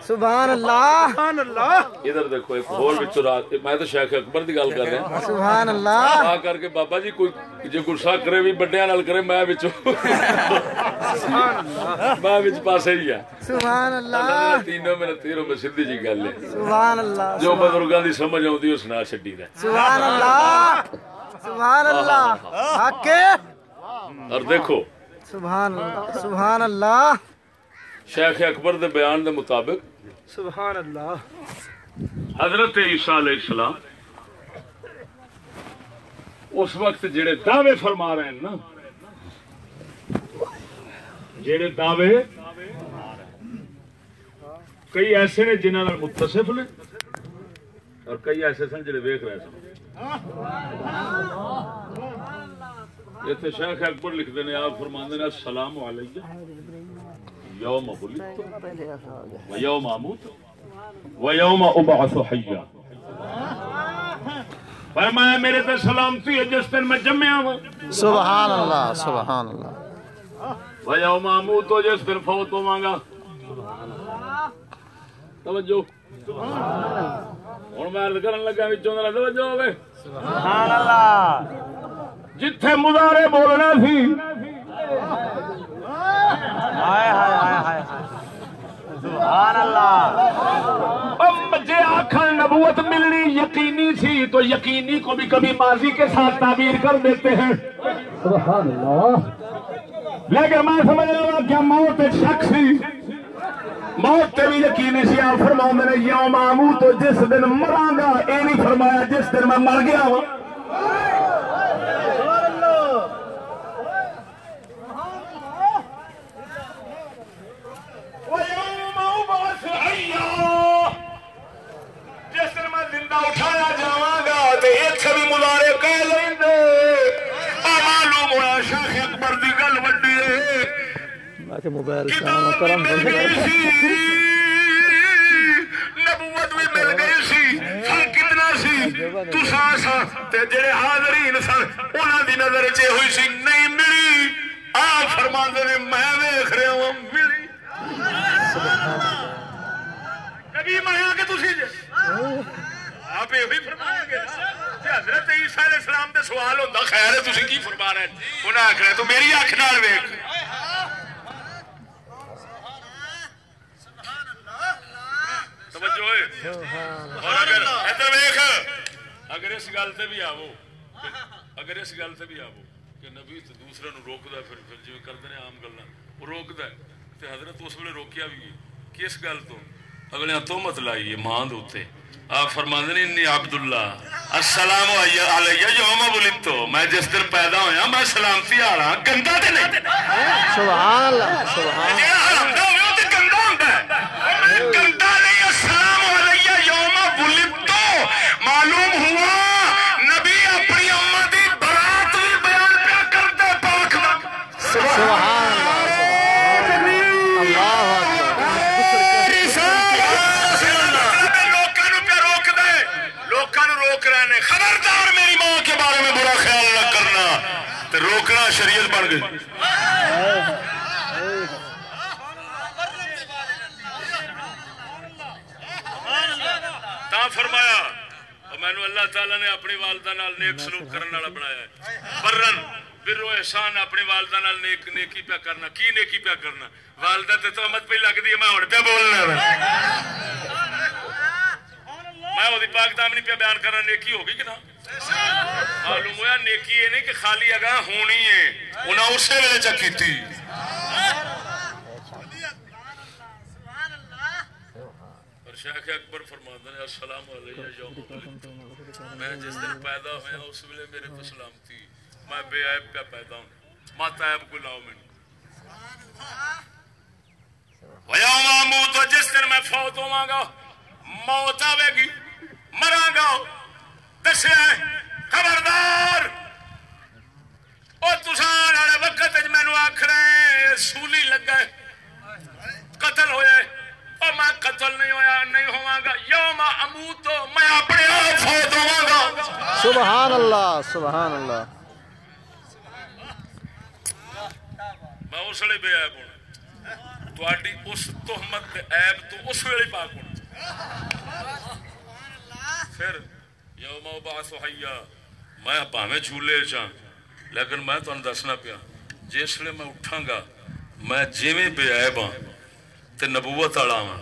S4: سبحان اللہ
S3: سبحان اللہ۔
S1: ادھر دیکھو ایک اور وچ رات میں تو شیخ اکبر دی گل کر رہا
S4: سبحان اللہ۔
S1: آ کر کے بابا جی کوئی جے غصہ کرے بھی بڑیاں نال کرے میں وچ میں وچ پاسے ہی آ
S4: سبحان اللہ۔
S1: تینوں میرے تیروں میں سیدھی جی گل ہے۔
S4: سبحان اللہ
S1: جو بزرگاں دی سمجھ آؤندی اس نال چھڈی دا
S4: سبحان اللہ۔ سبحان اللہ۔ حق ہے۔
S1: اور دیکھو
S4: سبحان اللہ سبحان اللہ۔
S1: شیخ اکبر دے بیان دے مطابق
S3: سبحان اللہ۔
S1: حضرت عیسیٰ علیہ السلام اس وقت جڑے دعوے فرما رہے ہیں نا جڑے دعوے کئی ایسے نے جنہوں نے متصف نے اور کئی ایسے سن جڑے ویخ رہے سن۔ اتنے شیخ اکبر لکھتے ہیں آپ فرماندے نے السلام علیکم. یوم ولدت و یوم اموت و یوم ابعث حیا. فرمایا میرے تے سلامتی ہے جس دن میں جمیا ہوں۔
S2: سبحان اللہ سبحان اللہ
S1: و یوم اموت ہو جس دن فوت ہوواں گا۔ توجہ۔ ہوں میں کرن لگا وچوں توجہ ہوے
S3: سبحان اللہ
S1: جتھے مدارے بولنا سی۔
S3: سبحان اللہ۔
S1: جے آخر نبوت ملنی یقینی سی تو یقینی کو بھی کبھی ماضی کے ساتھ تعبیر کر دیتے ہیں۔ سبحان اللہ۔ لیکن میں سمجھ رہا ہوں کیا موت ایک شک سی۔ موت تے بھی یقین سی۔ آپ فرما نے یوم آمو تو جس دن مراں گا یہ نہیں فرمایا جس دن میں مر گیا ہوں وَيَوْمَ أُبْعَثُ حَيًّا جس دن میں زندہ اٹھایا جاواں گا تے ایتھے بھی ملارے کہہ لیندے آ معلوم ہوا شیخ اکبر دی گل وڈی ہے
S6: کے موبائل
S1: سی نبوت بھی مل گئی سی کتنا سی؟ سا تے جڑے حاضرین سن انہاں دی نظر چ ہوئی سی نہیں ملی۔ آ فرماندے نے میں ویکھ رہا ہوں ملی۔ کہ تسی جے؟ آپ یہ بھی گے حضرت عیسیٰ علیہ السلام دے سوال ہوندا خیر ہے تسی کی فرما رہے ہیں؟ انہاں آکھنا تو میری اکھ نال ویکھ۔ توجہ ہے۔ اور اگر ادھر ویکھ۔ اگر اس گل تے بھی آو اگر اس گل تے بھی آو کہ نبی تے دوسرے نو روکدا پھر پھر جویں کردے نے عام گلاں۔ وہ روکدا ہے۔ تے حضرت اس ویلے روکیا بھی کس گل تو اگلے تہمت لائی ہے ماں دے اوتے آپ فرماندے نے انی عبداللہ السلام علیہ یوم ولدت میں جس دن پیدا ہویا میں سلامتی والا گندا تے نہیں؟
S6: سبحان اللہ سبحان
S1: جیڑا حرام دا ہوے او تے گندا ہوندا ہے۔ او میں گندا نہیں السلام علیہ یوم ولدت معلوم ہوا نبی اپنی امت دی برات بھی بیان پیا کرتے پاک دا
S6: سبحان اللہ اکبر
S1: لوکاں نو پیا روک دے لوکاں نو روک رہے نے خبردار میری ماں کے بارے میں برا خیال نہ کرنا تے روکنا شریعت بن گئی۔ تا فرمایا، اور مینو اللہ تعالیٰ نے اپنی والدہ نال نیک سلوک کرنے والا بنایا ہے۔ برن، برو احسان اپنی والدہ نال نیک نیکی پیا کرنا، کی نیکی پیا کرنا؟ والدہ تے تو تہمت پہ لگدی ہے، میں ہن پہ بولنا ہے۔ میں وہ پاک دامنی پہ بیان کرنا نیکی ہوگی کہ نہ؟ معلوم ہوا نیکی یہ نہیں کہ خالی اگاں ہونی ہے۔ انہاں اسی ویلے چا کیتی۔ شیخ اکبر فرماتا ہے السلام علیہ یوم میں جس دن پیدا ہویا، اس ویلے میرے تو سلامتی۔ میں بے عیب پہ پیدا ہوں مات عیب کو لاؤ میں ویوم اموت جس دن میں فوت ہواں گا، موت آوے گی مراں گا دسیا خبردار! اور تسان والے وقت آکھنا ہے سولی لگا ہے قتل ہویا ہے۔ اور میں قتل نہیں ہویا نہیں ہواں گا۔ یوم اموت میں اپنے آپ فوت ہواں گا۔
S6: سبحان اللہ سبحان اللہ۔
S1: میں اس ویلے بے عیب ہونا تواڈی اس تہمت عیب تو اس ویلے پاک ہونا پھر یوم بعث حیا میں پاویں جھولے چاں لیکن میں تانوں دسنا پیا، جس ویلے میں اٹھاں گا میں جویں بے عیب ہاں تے نبوت والا ہاں۔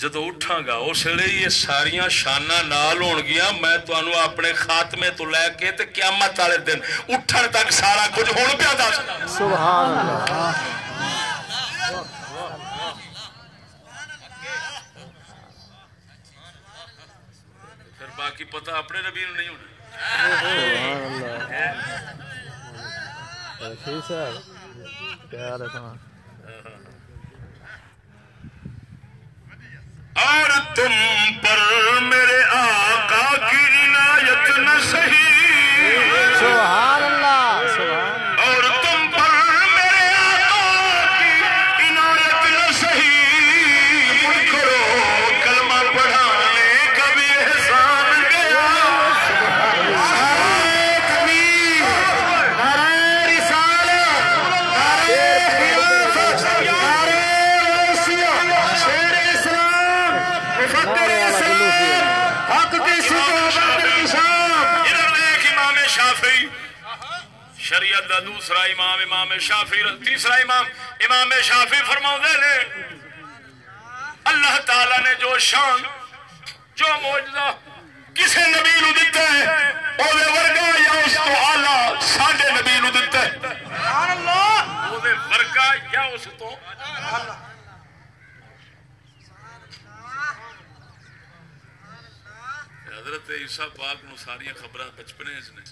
S1: جدو اٹھاں گا اس ویلے یہ ساریاں شاناں نال ہون گیاں، میں تانوں اپنے خاتمے تو لے کے تے قیامت والے دن اٹھن تک سارا کچھ ہون پیا دس۔
S6: سبحان اللہ۔
S1: باقی پتہ اپنے نبی نو نہیں ہونا اور تم پر میرے آقا کی عنایت نہ سہی
S6: سبحان اللہ
S1: دا دوسرا امام امام شافی تیسرا امام امام شافی فرماؤ دے لے اللہ تعالیٰ نے جو شان، جو موجزہ کسے نبی نو دیتا ہے اوہ دے ورگا یا اس تو آلہ ساڑھے نبی نو دیتا ہے۔ اوہ دے ورگا یا اس تو آلہ حضرت عیسیٰ پاک نو ساریاں خبرہ بچپنے اس نے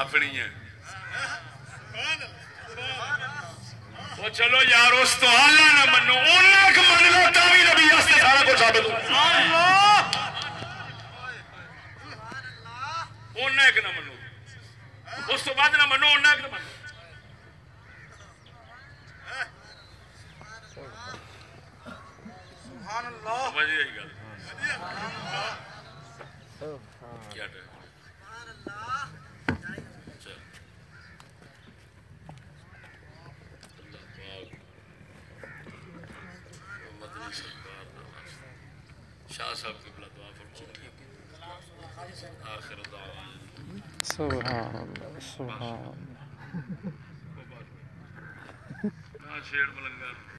S1: اپنی ہیں۔ وہ چلو یار اس تو آلہ نہ منو۔ انہیں کہ من لو تاوی نبی واسطے سارا کچھ ثابت ہو۔ انہیں کہ نہ منو۔ اس تو بعد نہ منو انہیں کہ نہ منو۔ سمجھ گئی گل؟ کیا ٹائم چل اللہ پاک مدنی سرکار دا واسطہ شاہ صاحب کی بلا دعا فرمائے آخر دعوان۔
S3: سبحان اللہ سبحان
S1: نہ چھیڑ ملنگا؟